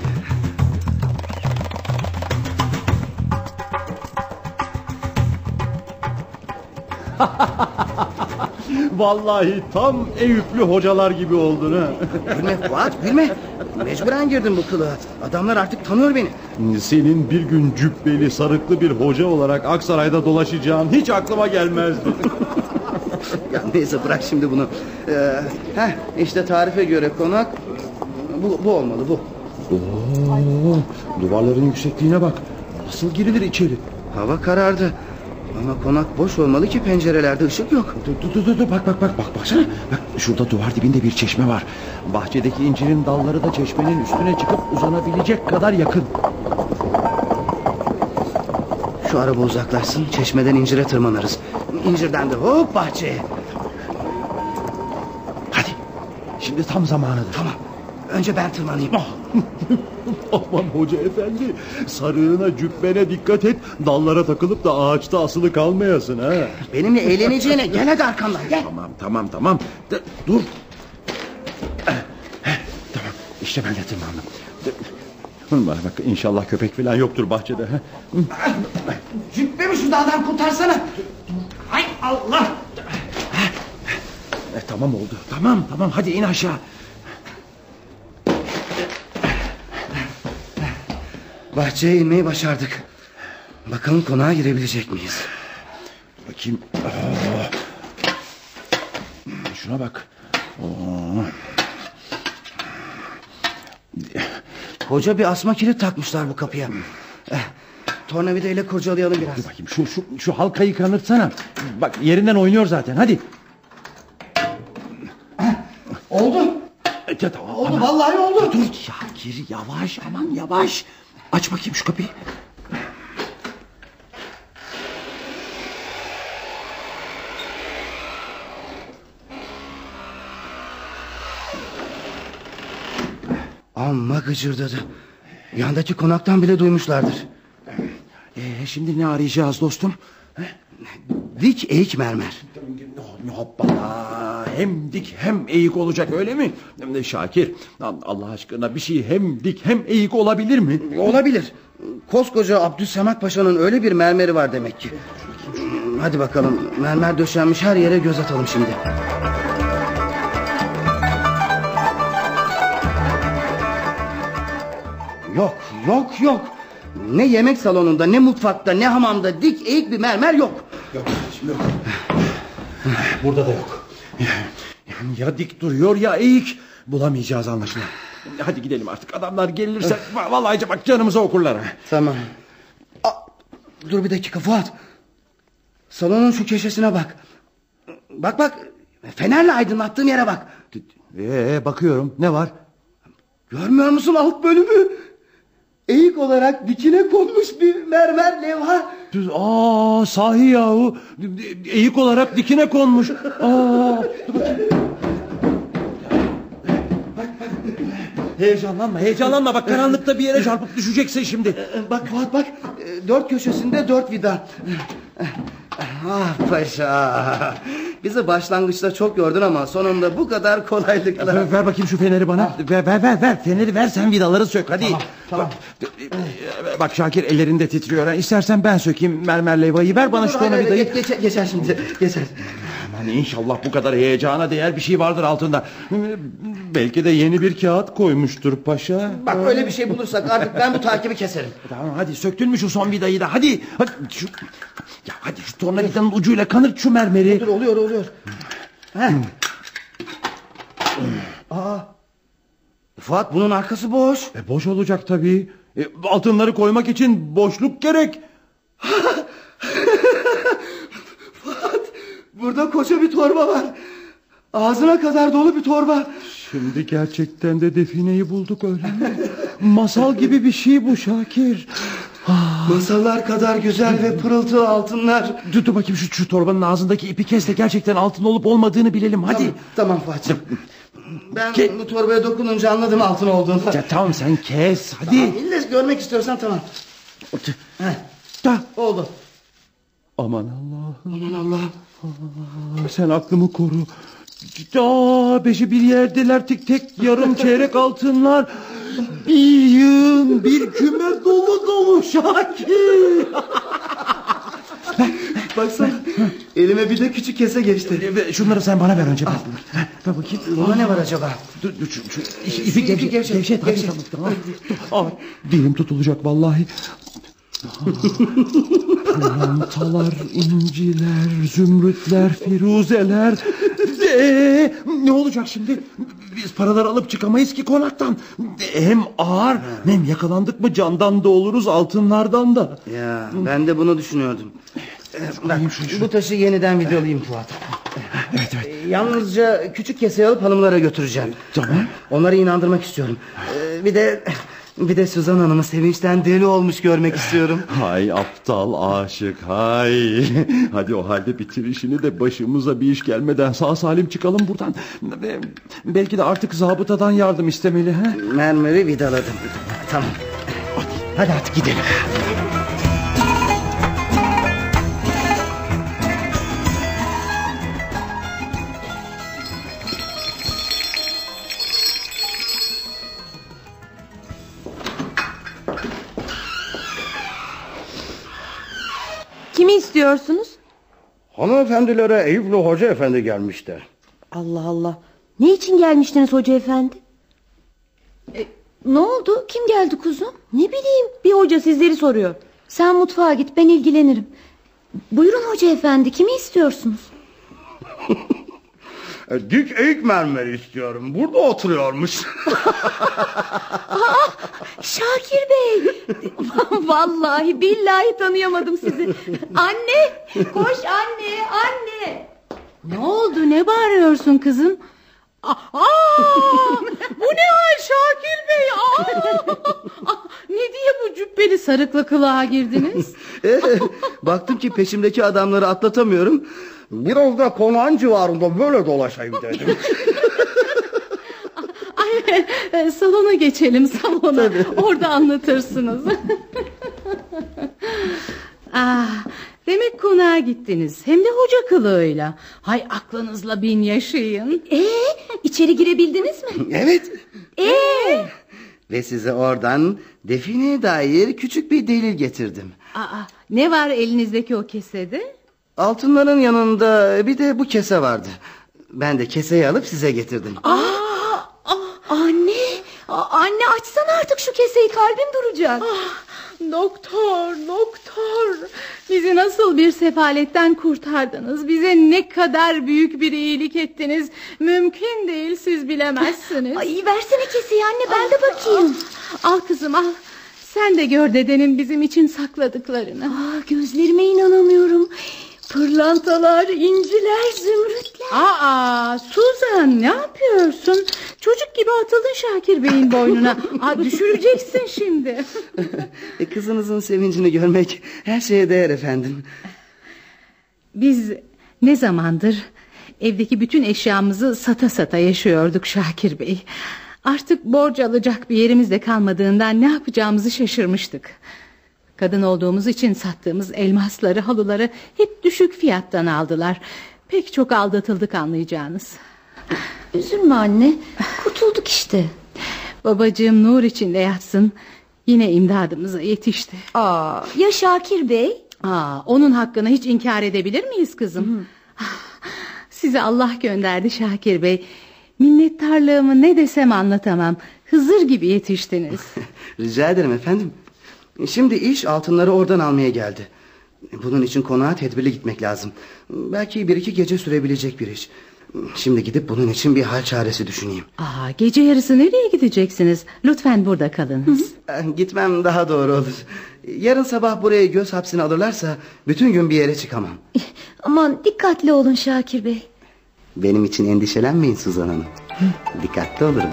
Vallahi tam Eyüplü hocalar gibi oldun ha. Gülme Fuat gülme. Mecburen girdim bu kılığa. Adamlar artık tanıyor beni. Senin bir gün cübbeli sarıklı bir hoca olarak Aksaray'da dolaşacağın hiç aklıma gelmezdi. Ya neyse bırak şimdi bunu. Ee, heh, işte tarife göre konak bu, bu olmalı bu. Oo, duvarların yüksekliğine bak. Nasıl girilir içeri? Hava karardı. Ama konak boş olmalı ki pencerelerde ışık yok. Dur dur dur dur bak bak bak bak baksana. Bak şurada duvar dibinde bir çeşme var. Bahçedeki incirin dalları da çeşmenin üstüne çıkıp uzanabilecek kadar yakın. Şu araba uzaklaşsın çeşmeden incire tırmanırız. İncirden de hop bahçeye. Hadi. Şimdi tam zamanıdır. Tamam. Önce ben tırmanayım. Aman hoca efendi. Sarığına cübbene dikkat et. Dallara takılıp da ağaçta asılı kalmayasın ha. Benimle eğleneceğine gel hadi arkamdan gel. Tamam tamam tamam. De- dur. Eh, eh, Tamam işte ben de tırmandım. Bana bak inşallah köpek falan yoktur bahçede. Cübbemi şu dağdan kurtarsana. Hay Allah. E, tamam oldu. Tamam tamam hadi in aşağı. Bahçeye inmeyi başardık. Bakalım konağa girebilecek miyiz? Bakayım. Aa. Şuna bak. Oo. Koca bir asma kilit takmışlar bu kapıya. Eh, tornavida ile kurcalayalım biraz. Dur bakayım şu, şu, şu halkayı kanırtsana. Bak yerinden oynuyor zaten hadi. Oldu. E, Oldu aman. vallahi oldu. Dur Şakir yavaş aman yavaş. Aç bakayım şu kapıyı. Amma gıcırdadı. Yandaki konaktan bile duymuşlardır. Ee, şimdi ne arayacağız dostum? Dik eğik mermer. Hoppala hem dik hem eğik olacak öyle mi? Şakir Allah aşkına bir şey hem dik hem eğik olabilir mi? Olabilir. Koskoca Abdülsemak Paşa'nın öyle bir mermeri var demek ki. Hadi bakalım mermer döşenmiş her yere göz atalım şimdi. Yok yok yok. Ne yemek salonunda ne mutfakta ne hamamda dik eğik bir mermer yok. Yok şimdi yok. Burada da yok. Ya dik duruyor ya eğik. Bulamayacağız anlaşılan. Hadi gidelim artık adamlar gelirse vallahi bak canımıza okurlar. Tamam. Aa, dur bir dakika Fuat. Salonun şu köşesine bak. Bak bak. Fenerle aydınlattığım yere bak. Ee, bakıyorum ne var? Görmüyor musun alt bölümü? Eğik olarak dikine konmuş bir mermer levha. Aa sahi yahu. Eğik olarak dikine konmuş. Aa. dur bakayım. Heyecanlanma heyecanlanma bak karanlıkta bir yere çarpıp düşeceksin şimdi. Bak Fuat bak. Dört köşesinde dört vida. Ah paşa. Bizi başlangıçta çok yordun ama sonunda bu kadar kolaylıkla. Ver, ver bakayım şu feneri bana. Ver ver ver ver. Feneri ver sen vidaları sök hadi. tamam. Bak, bak Şakir ellerinde titriyor. İstersen ben sökeyim mermer levhayı. Ver bana Dur, şu tornavidayı. geç- geçer, geçer şimdi. Geçer. Aman inşallah bu kadar heyecana değer bir şey vardır altında. Belki de yeni bir kağıt koymuştur paşa. Bak öyle bir şey bulursak artık ben bu takibi keserim. Tamam hadi söktün mü şu son vidayı da hadi. hadi şu, ya hadi şu tornavidanın ucuyla kanırt şu mermeri. Dur oluyor oluyor. Heh. Aa. Fuat bunun arkası boş. E, boş olacak tabii. E, altınları koymak için boşluk gerek. Burada koca bir torba var. Ağzına kadar dolu bir torba. Şimdi gerçekten de defineyi bulduk öyle mi? Masal gibi bir şey bu Şakir. Masallar kadar güzel ve pırıltılı altınlar. Dur, dur bakayım şu, şu torbanın ağzındaki ipi kes de gerçekten altın olup olmadığını bilelim hadi. Tamam, tamam Fatih. Ben Ke- bu torbaya dokununca anladım altın olduğunu. Ya, tamam sen kes hadi. Tamam, ille görmek istiyorsan tamam. Heh, Da. oldu. Aman Allah. Aman Allah'ım. Aa, sen aklımı koru. Aa, beşi bir yerdeler tek tek yarım çeyrek altınlar. Bir yığın bir küme dolu dolu Şakir. Baksana elime bir de küçük kese geçti. Ve Şunları sen bana ver önce. Ver, ver bakayım. Buna ne var acaba? Dur, dur, şu, şu, ipi, gevşet, gevşet, gevşet, tamam, tamam. Aa, dilim tutulacak vallahi. Pırlantalar, inciler, zümrütler, firuzeler. Ee, ne olacak şimdi? Biz paraları alıp çıkamayız ki konaktan. Hem ağır hem yakalandık mı candan da oluruz altınlardan da. Ya ben de bunu düşünüyordum. Ee, Bak, bu taşı yeniden vidalayayım Fuat. Evet evet. Ee, Yalnızca küçük keseyi alıp hanımlara götüreceğim. Tamam. Onları inandırmak istiyorum. Ee, Bir de bir de Suzan Hanım'ı sevinçten deli olmuş görmek istiyorum. Hay aptal aşık hay. Hadi o halde bitir işini de başımıza bir iş gelmeden sağ salim çıkalım buradan. Be- Belki de artık zabıtadan yardım istemeli. He? Mermeri vidaladım. Tamam. Hadi artık gidelim. Kimi istiyorsunuz? Hanımefendilere Eyüplü Hoca Efendi gelmişti. Allah Allah. Ne için gelmiştiniz hoca efendi? Ne oldu? Kim geldi kuzum? Ne bileyim bir hoca sizleri soruyor. Sen mutfağa git ben ilgilenirim. Buyurun hoca efendi kimi istiyorsunuz? Dik eğik mermeri istiyorum. Burada oturuyormuş. Şakir Bey. Vallahi billahi tanıyamadım sizi. Anne koş anne anne. Ne oldu ne bağırıyorsun kızım? Aa, bu ne hal Şakir Bey? Aa, ne diye bu cübbeli sarıklı kılığa girdiniz? Ee, Baktım ki peşimdeki adamları atlatamıyorum. Biraz da konağın civarında böyle dolaşayım dedim. Ay, e, salona geçelim salona. Orada anlatırsınız. ah, demek konağa gittiniz. Hem de hoca kılığıyla. Hay aklınızla bin yaşayın. Ee, içeri girebildiniz mi? Evet. Ee, Ve size oradan defineye dair küçük bir delil getirdim. Aa, ne var elinizdeki o kesede? Altınların yanında bir de bu kese vardı. Ben de keseyi alıp size getirdim. anne a- anne açsana artık şu keseyi kalbim duracak. Doktor, doktor. Bizi nasıl bir sefaletten kurtardınız. Bize ne kadar büyük bir iyilik ettiniz. Mümkün değil siz bilemezsiniz. Ay versene keseyi anne ben de bakayım. Al kızım al. Sen de gör dedenin bizim için sakladıklarını. Aa, gözlerime inanamıyorum. Pırlantalar, inciler, zümrütler. Aa Suzan ne yapıyorsun? Çocuk gibi atıldın Şakir Bey'in boynuna. Aa, düşüreceksin şimdi. E, kızınızın sevincini görmek her şeye değer efendim. Biz ne zamandır evdeki bütün eşyamızı sata sata yaşıyorduk Şakir Bey. Artık borç alacak bir yerimiz de kalmadığından ne yapacağımızı şaşırmıştık. Kadın olduğumuz için sattığımız elmasları, halıları hep düşük fiyattan aldılar. Pek çok aldatıldık anlayacağınız. Üzülme anne. Kurtulduk işte. Babacığım nur içinde yatsın. Yine imdadımıza yetişti. Aa, ya Şakir Bey? Aa, onun hakkını hiç inkar edebilir miyiz kızım? Ah, Size Allah gönderdi Şakir Bey. Minnettarlığımı ne desem anlatamam. Hızır gibi yetiştiniz. Rica ederim efendim. Şimdi iş altınları oradan almaya geldi. Bunun için konağa tedbirli gitmek lazım. Belki bir iki gece sürebilecek bir iş. Şimdi gidip bunun için bir hal çaresi düşüneyim. Aa, gece yarısı nereye gideceksiniz? Lütfen burada kalınız. Eh, Gitmem daha doğru olur. Yarın sabah buraya göz hapsine alırlarsa bütün gün bir yere çıkamam. Aman dikkatli olun Şakir Bey. Benim için endişelenmeyin Suzan Hanım. Dikkatli olurum.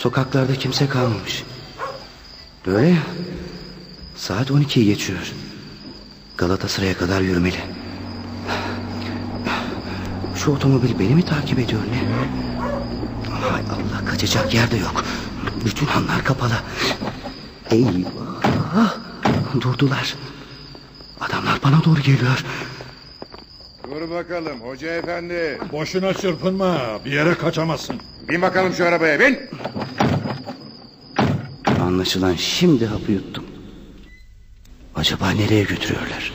Sokaklarda kimse kalmamış. Böyle ya. Saat 12'yi geçiyor. Galatasaray'a kadar yürümeli. Şu otomobil beni mi takip ediyor ne? Hay Allah. Kaçacak yer de yok. Bütün hanlar kapalı. Eyvah. Durdular. Adamlar bana doğru geliyor. Dur bakalım hoca efendi. Boşuna çırpınma. Bir yere kaçamazsın. Bin bakalım şu arabaya bin. Anlaşılan şimdi hapı yuttum. Acaba nereye götürüyorlar?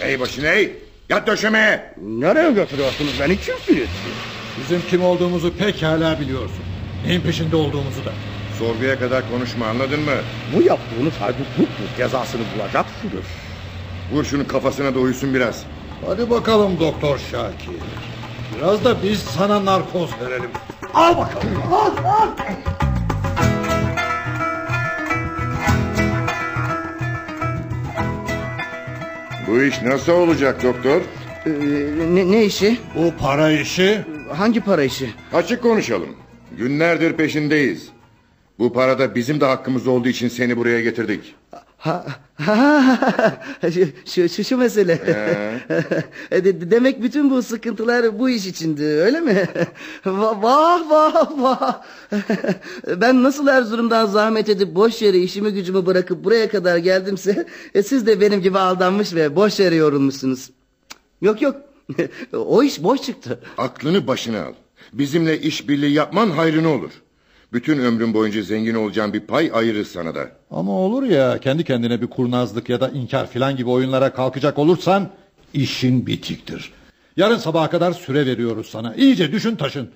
Ey başına ey. Yat döşemeye. Nereye götürüyorsunuz beni kimsiniz? Bizim kim olduğumuzu pekala biliyorsun. Neyin peşinde olduğumuzu da. Sorguya kadar konuşma anladın mı? Bu yaptığınız haydutluktur. Cezasını bulacaksınız. Vur şunun kafasına da uyusun biraz. Hadi bakalım Doktor Şakir. Biraz da biz sana narkoz verelim. Al bakalım. Al, al. Bu iş nasıl olacak doktor? Ee, ne, ne işi? Bu para işi Hangi para işi? Açık konuşalım. Günlerdir peşindeyiz. Bu parada bizim de hakkımız olduğu için seni buraya getirdik. Ha, ha, şu, şu, şu mesele. E, de- Demek bütün bu sıkıntılar bu iş içindi öyle mi? Va- Vah vah vah. Ben nasıl Erzurum'dan zahmet edip boş yere işimi gücümü bırakıp buraya kadar geldimse... e, ...siz de benim gibi aldanmış ve boş yere yorulmuşsunuz. Yok yok o iş boş çıktı. Aklını başına al. Bizimle işbirliği yapman hayrına olur. Bütün ömrün boyunca zengin olacağın bir pay ayırırız sana da. Ama olur ya kendi kendine bir kurnazlık ya da inkar filan gibi oyunlara kalkacak olursan işin bitiktir. Yarın sabaha kadar süre veriyoruz sana. İyice düşün taşın.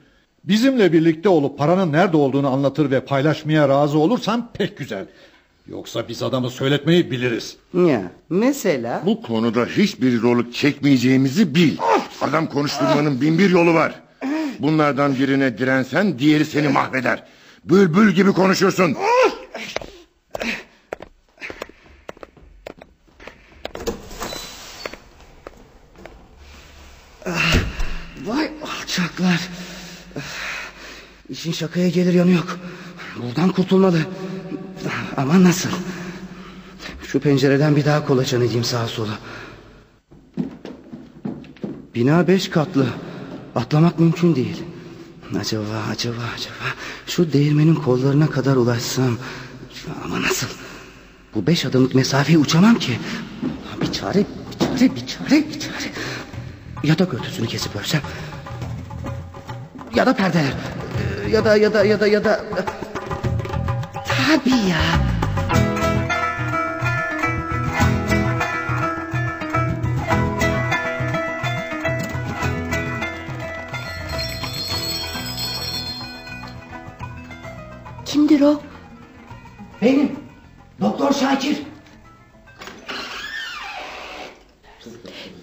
Bizimle birlikte olup paranın nerede olduğunu anlatır ve paylaşmaya razı olursan pek güzel. Yoksa biz adamı söyletmeyi biliriz. Ya mesela... Bu konuda hiçbir zorluk çekmeyeceğimizi bil. Adam konuşturmanın bin bir yolu var. Bunlardan birine dirensen diğeri seni mahveder. Bülbül gibi konuşursun. Vay alçaklar. İşin şakaya gelir yanı yok. Buradan kurtulmalı. Ama nasıl? Şu pencereden bir daha kolaçan edeyim sağa sola. Bina beş katlı. Atlamak mümkün değil. Acaba acaba acaba şu değirmenin kollarına kadar ulaşsam ama nasıl? Bu beş adımlık mesafeyi uçamam ki. Bir çare bir çare bir çare bir çare. Ya da göğsünü kesip ölsem. Ya da perdeler. Ee, Ya da ya da ya da ya da. Tabii ya. Kimdir o? Benim. Doktor Şakir.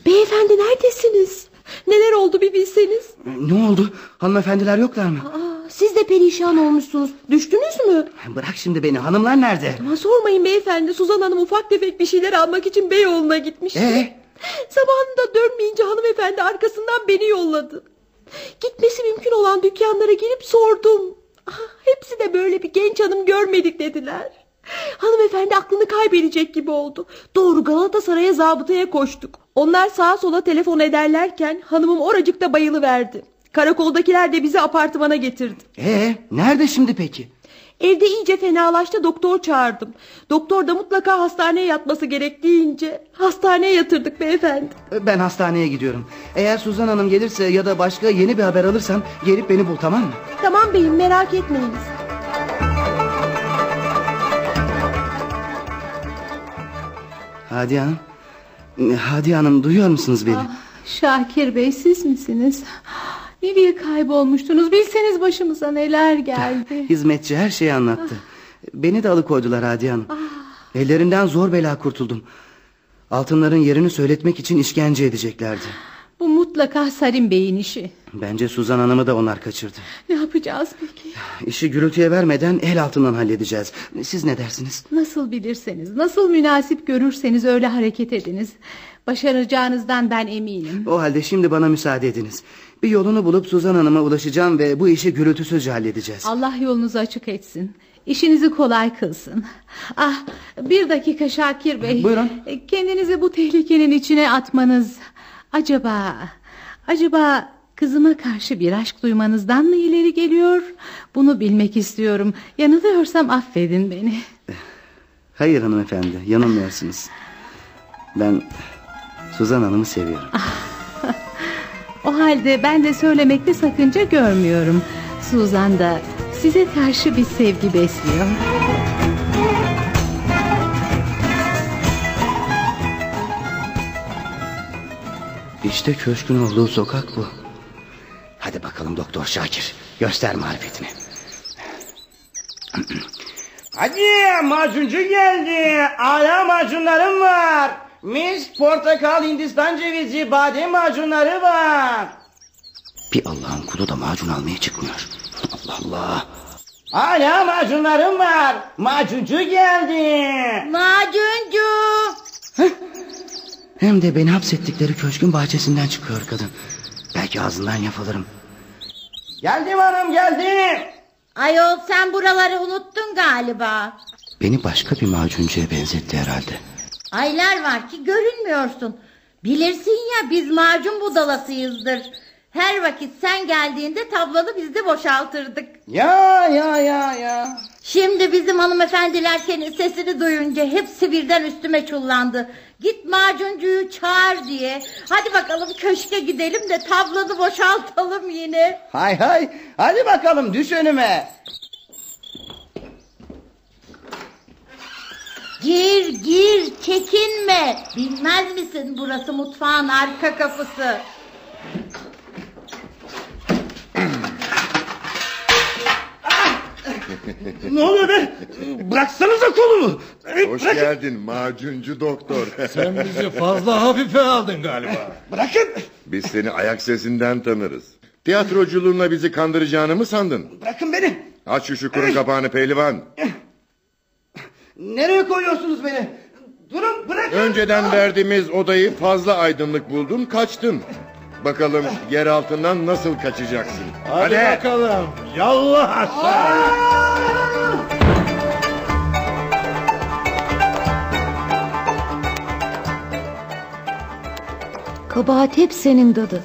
Beyefendi neredesiniz? Neler oldu bir bilseniz. Ne oldu? Hanımefendiler yoklar mı? Aa, siz de perişan olmuşsunuz. Düştünüz mü? Bırak şimdi beni. Hanımlar nerede? Ama sormayın beyefendi. Suzan Hanım ufak tefek bir şeyler almak için Beyoğlu'na gitmiş. Ee? Zamanında dönmeyince hanımefendi arkasından beni yolladı. Gitmesi mümkün olan dükkanlara girip sordum. Ah, hepsi de böyle bir genç hanım görmedik dediler. Hanımefendi aklını kaybedecek gibi oldu. Doğru Galatasaray'a zabıtaya koştuk. Onlar sağa sola telefon ederlerken hanımım oracıkta bayılıverdi. Karakoldakiler de bizi apartmana getirdi. Ee, nerede şimdi peki? Evde iyice fenalaştı doktor çağırdım. Doktor da mutlaka hastaneye yatması gerek deyince hastaneye yatırdık beyefendi. Ben hastaneye gidiyorum. Eğer Suzan Hanım gelirse ya da başka yeni bir haber alırsam gelip beni bul tamam mı? Tamam beyim merak etmeyiniz. Hadi Hanım. Hadi Hanım duyuyor musunuz beni? Şakir Bey siz misiniz? Nereye kaybolmuştunuz? Bilseniz başımıza neler geldi. Hizmetçi her şeyi anlattı. Beni de alıkoydular Hadi Hanım. Ellerinden zor bela kurtuldum. Altınların yerini söyletmek için işkence edeceklerdi. Bu mutlaka Sarim Bey'in işi. Bence Suzan Hanım'ı da onlar kaçırdı. Ne yapacağız peki? İşi gürültüye vermeden el altından halledeceğiz. Siz ne dersiniz? Nasıl bilirseniz, nasıl münasip görürseniz öyle hareket ediniz. Başaracağınızdan ben eminim. O halde şimdi bana müsaade ediniz. Bir yolunu bulup Suzan Hanım'a ulaşacağım ve bu işi gürültüsüzce halledeceğiz. Allah yolunuzu açık etsin. İşinizi kolay kılsın. Ah, bir dakika Şakir Bey. Buyurun. Kendinizi bu tehlikenin içine atmanız... Acaba... Acaba Kızıma karşı bir aşk duymanızdan mı ileri geliyor? Bunu bilmek istiyorum. Yanılıyorsam affedin beni. Hayır hanımefendi yanılmıyorsunuz. Ben Suzan Hanım'ı seviyorum. O halde ben de söylemekte sakınca görmüyorum. Suzan da size karşı bir sevgi besliyor. İşte köşkün olduğu sokak bu. Hadi bakalım Doktor Şakir. Göster marifetini. Hadi macuncu geldi. Ala macunlarım var. Mis, portakal, hindistan cevizi, badem macunları var. Bir Allah'ın kulu da macun almaya çıkmıyor. Allah Allah. Hala macunlarım var. Macuncu geldi. Macuncu. Hem de beni hapsettikleri köşkün bahçesinden çıkıyor kadın. Belki ağzından yafalarım. Geldim hanım geldim. Ayol sen buraları unuttun galiba. Beni başka bir macuncuya benzetti herhalde. Aylar var ki görünmüyorsun. Bilirsin ya biz macun budalasıyızdır. Her vakit sen geldiğinde tablanı biz de boşaltırdık. Ya ya ya ya. Şimdi bizim hanımefendiler senin sesini duyunca hepsi birden üstüme çullandı. Git macuncuyu çağır diye. Hadi bakalım köşke gidelim de tablanı boşaltalım yine. Hay hay. Hadi bakalım düş önüme. Gir gir çekinme. Bilmez misin burası mutfağın arka kapısı. Ne oluyor be? Bıraksanıza kolumu. Hoş geldin macuncu doktor. Sen bizi fazla hafife aldın galiba. Bırakın. Biz seni ayak sesinden tanırız. Tiyatroculuğunla bizi kandıracağını mı sandın? Bırakın beni. Aç şu şukurun kapağını pehlivan. Nereye koyuyorsunuz beni? Durun bırakın. Önceden verdiğimiz odayı fazla aydınlık buldun kaçtın. Bakalım yer altından nasıl kaçacaksın? Hadi, bakalım. Yallah aşağı. Kabahat hep senin dadı.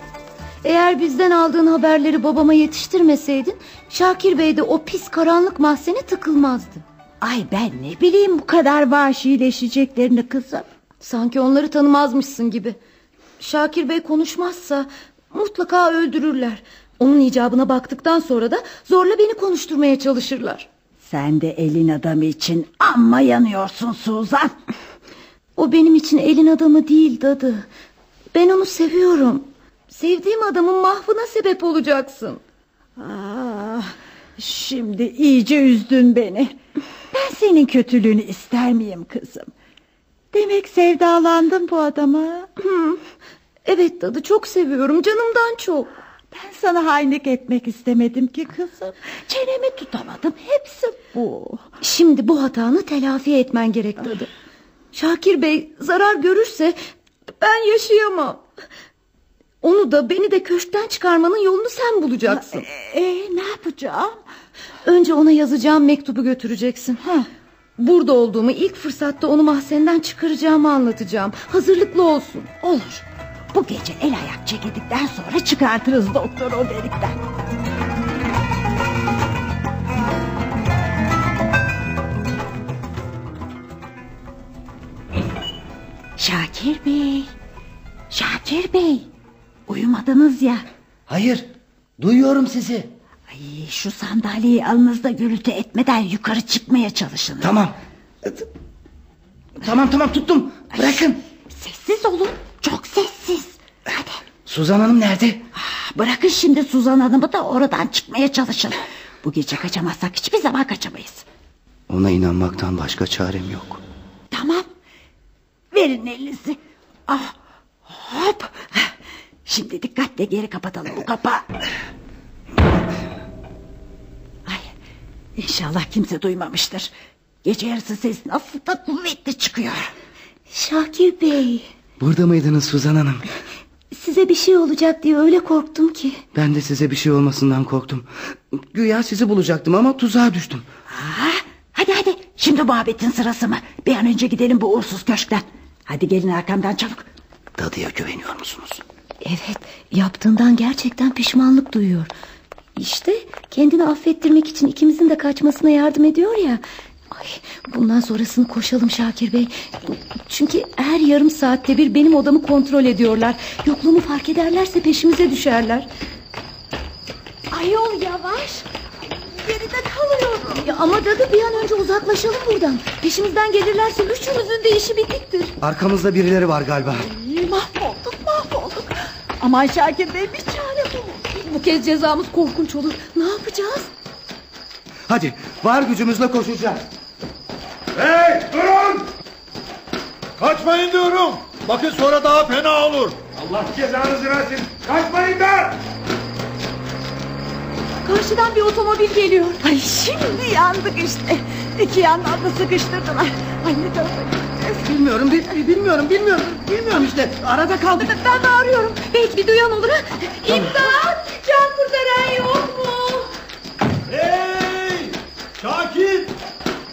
Eğer bizden aldığın haberleri babama yetiştirmeseydin... ...Şakir Bey de o pis karanlık mahzene tıkılmazdı. Ay ben ne bileyim bu kadar vahşileşeceklerini kızım. Sanki onları tanımazmışsın gibi. Şakir Bey konuşmazsa mutlaka öldürürler. Onun icabına baktıktan sonra da zorla beni konuşturmaya çalışırlar. Sen de elin adamı için amma yanıyorsun Suzan. O benim için elin adamı değil dadı. Ben onu seviyorum. Sevdiğim adamın mahvına sebep olacaksın. Ah, şimdi iyice üzdün beni. Ben senin kötülüğünü ister miyim kızım? Demek sevdalandın bu adama. Evet dadı çok seviyorum canımdan çok. Ben sana hainlik etmek istemedim ki kızım. Çenemi tutamadım hepsi bu. Şimdi bu hatanı telafi etmen gerek dadı. Şakir Bey zarar görürse ben yaşayamam. Onu da beni de köşkten çıkarmanın yolunu sen bulacaksın. E, e, ne yapacağım? Önce ona yazacağım mektubu götüreceksin. Ha. Burada olduğumu ilk fırsatta onu mahzenden çıkaracağımı anlatacağım. Hazırlıklı olsun. Olur. Bu gece el ayak çekildikten sonra çıkartırız doktor o delikten. Şakir Bey. Şakir Bey. Uyumadınız ya. Hayır. Duyuyorum sizi. Ay, şu sandalyeyi alınızda gürültü etmeden yukarı çıkmaya çalışın. Tamam. Tamam tamam tuttum. Bırakın. Sessiz olun. Çok sessiz. Hadi. Suzan Hanım nerede? Ah, Bırakın şimdi Suzan Hanım'ı da oradan çıkmaya çalışın. Bu gece kaçamazsak hiçbir zaman kaçamayız. Ona inanmaktan başka çarem yok. Tamam. Verin elinizi. Ah, hop. Şimdi dikkatle geri kapatalım bu kapağı. İnşallah kimse duymamıştır. Gece yarısı ses nasıl da kuvvetli çıkıyor. Şakir Bey Burada mıydınız Suzan Hanım? size bir şey olacak diye öyle korktum ki. Ben de size bir şey olmasından korktum. Güya sizi bulacaktım ama tuzağa düştüm. Ah, hadi hadi şimdi muhabbetin sırası mı? Bir an önce gidelim bu uğursuz köşkten. Hadi gelin arkamdan çabuk. Dadıya güveniyor musunuz? Evet yaptığından gerçekten pişmanlık duyuyor. İşte kendini affettirmek için ikimizin de kaçmasına yardım ediyor ya. Ay, bundan sonrasını koşalım Şakir Bey. Çünkü her yarım saatte bir benim odamı kontrol ediyorlar. Yokluğumu fark ederlerse peşimize düşerler. Ayol yavaş. Geride kalıyorum. Ya ama dadı bir an önce uzaklaşalım buradan. Peşimizden gelirlerse üçümüzün de işi bitiktir. Arkamızda birileri var galiba. İyi, mahvolduk mahvolduk. Aman Şakir Bey bir çare bulun. Bu kez cezamız korkunç olur. Ne yapacağız? Hadi var gücümüzle koşacağız. Hey durun! Kaçmayın diyorum. Bakın sonra daha fena olur. Allah cezanızı versin. Kaçmayın da! Karşıdan bir otomobil geliyor. Ay şimdi yandık işte. İki yandan da sıkıştırdılar. Ay ne tarafa gideceğiz? Bilmiyorum bi- bilmiyorum bilmiyorum bilmiyorum işte arada kaldık. Ben de arıyorum. Belki bir duyan olur ha. İmdat! Can kurtaran yok mu? Hey! Şakir!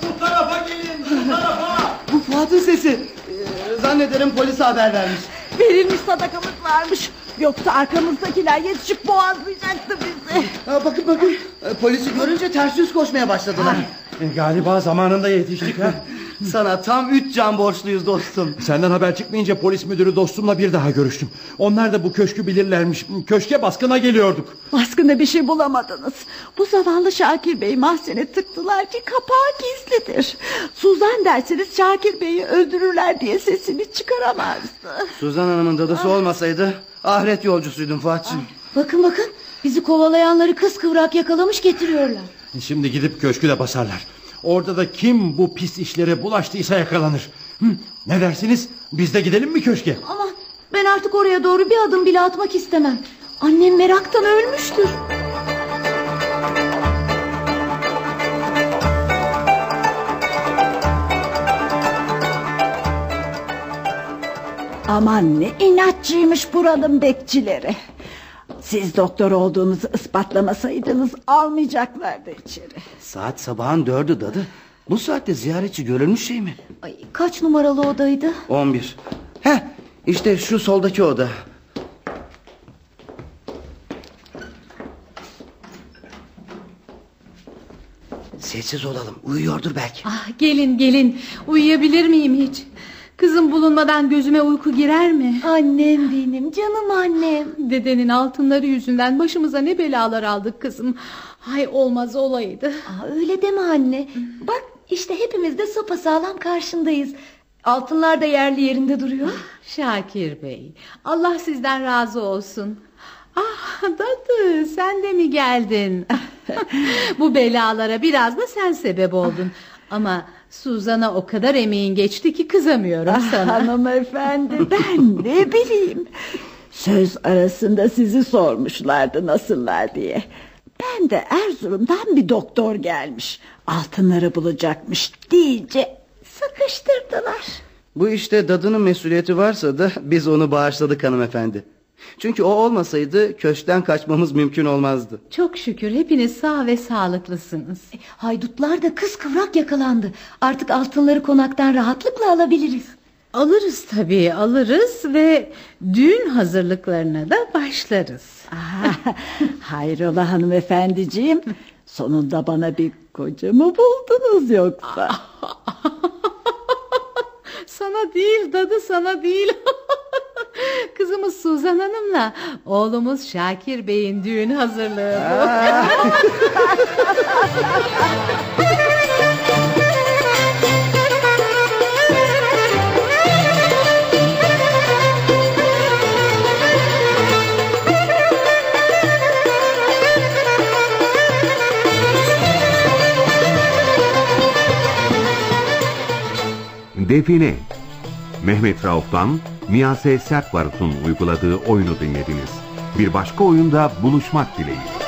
Bu tarafa gelin, bu tarafa! Bu Fuat'ın sesi. Ee, zannederim polise haber vermiş. Verilmiş sadakamız varmış. Yoksa arkamızdakiler yetişip boğazlayacaktı Ha, bakın bakın Ee, polisi görünce ters yüz koşmaya başladılar. E, galiba zamanında yetiştik ha. Sana tam üç can borçluyuz dostum. Senden haber çıkmayınca polis müdürü dostumla bir daha görüştüm. Onlar da bu köşkü bilirlermiş. Köşke baskına geliyorduk. Baskında bir şey bulamadınız. Bu zavallı Şakir Bey mahzene tıktılar ki kapağı gizlidir. Suzan derseniz Şakir Bey'i öldürürler diye sesini çıkaramazdı. Suzan Hanım'ın dadısı olmasaydı ahiret yolcusuydum Fuat'cığım. Bakın bakın bizi kovalayanları kıskıvrak yakalamış getiriyorlar. Şimdi gidip köşkü de basarlar. Orada da kim bu pis işlere bulaştıysa yakalanır. Hı, ne dersiniz? Biz de gidelim mi köşke? Ama ben artık oraya doğru bir adım bile atmak istemem. Annem meraktan ölmüştür. Aman ne inatçıymış buranın bekçileri. Siz doktor olduğunuzu ispatlamasaydınız almayacaklardı içeri. Saat sabahın dördü dadı. Bu saatte ziyaretçi görülmüş şey mi? Ay, kaç numaralı odaydı? On bir. Heh işte şu soldaki oda. Sessiz olalım uyuyordur belki. Ah, gelin gelin uyuyabilir miyim hiç? Kızım bulunmadan gözüme uyku girer mi? Annem benim canım annem. Dedenin altınları yüzünden başımıza ne belalar aldık kızım. Hay olmaz olaydı. Aa, öyle deme anne. Bak işte hepimiz de sapasağlam karşındayız. Altınlar da yerli yerinde duruyor. Şakir Bey Allah sizden razı olsun. Ah dadı sen de mi geldin? Bu belalara biraz da sen sebep oldun. Ama Suzan'a o kadar emeğin geçti ki kızamıyorum Ah, sana. hanımefendi ben ne bileyim. Söz arasında sizi sormuşlardı nasıllar diye. Ben de Erzurum'dan bir doktor gelmiş. Altınları bulacakmış deyince sıkıştırdılar. Bu işte dadının mesuliyeti varsa da biz onu bağışladık hanımefendi. Çünkü o olmasaydı köşkten kaçmamız mümkün olmazdı. Çok şükür hepiniz sağ ve sağlıklısınız. E, Haydutlar da kıskıvrak yakalandı. Artık altınları konaktan rahatlıkla alabiliriz. Alırız tabii alırız ve düğün hazırlıklarına da başlarız. Hayrola hanımefendiciğim. Sonunda bana bir koca mı buldunuz yoksa? Sana değil dadı sana değil. Kızımız Suzan Hanım'la oğlumuz Şakir Bey'in düğün hazırlığı bu. Define Mehmet Rauf'tan Miyase Sertbarut'un uyguladığı oyunu dinlediniz. Bir başka oyunda buluşmak dileğiyle.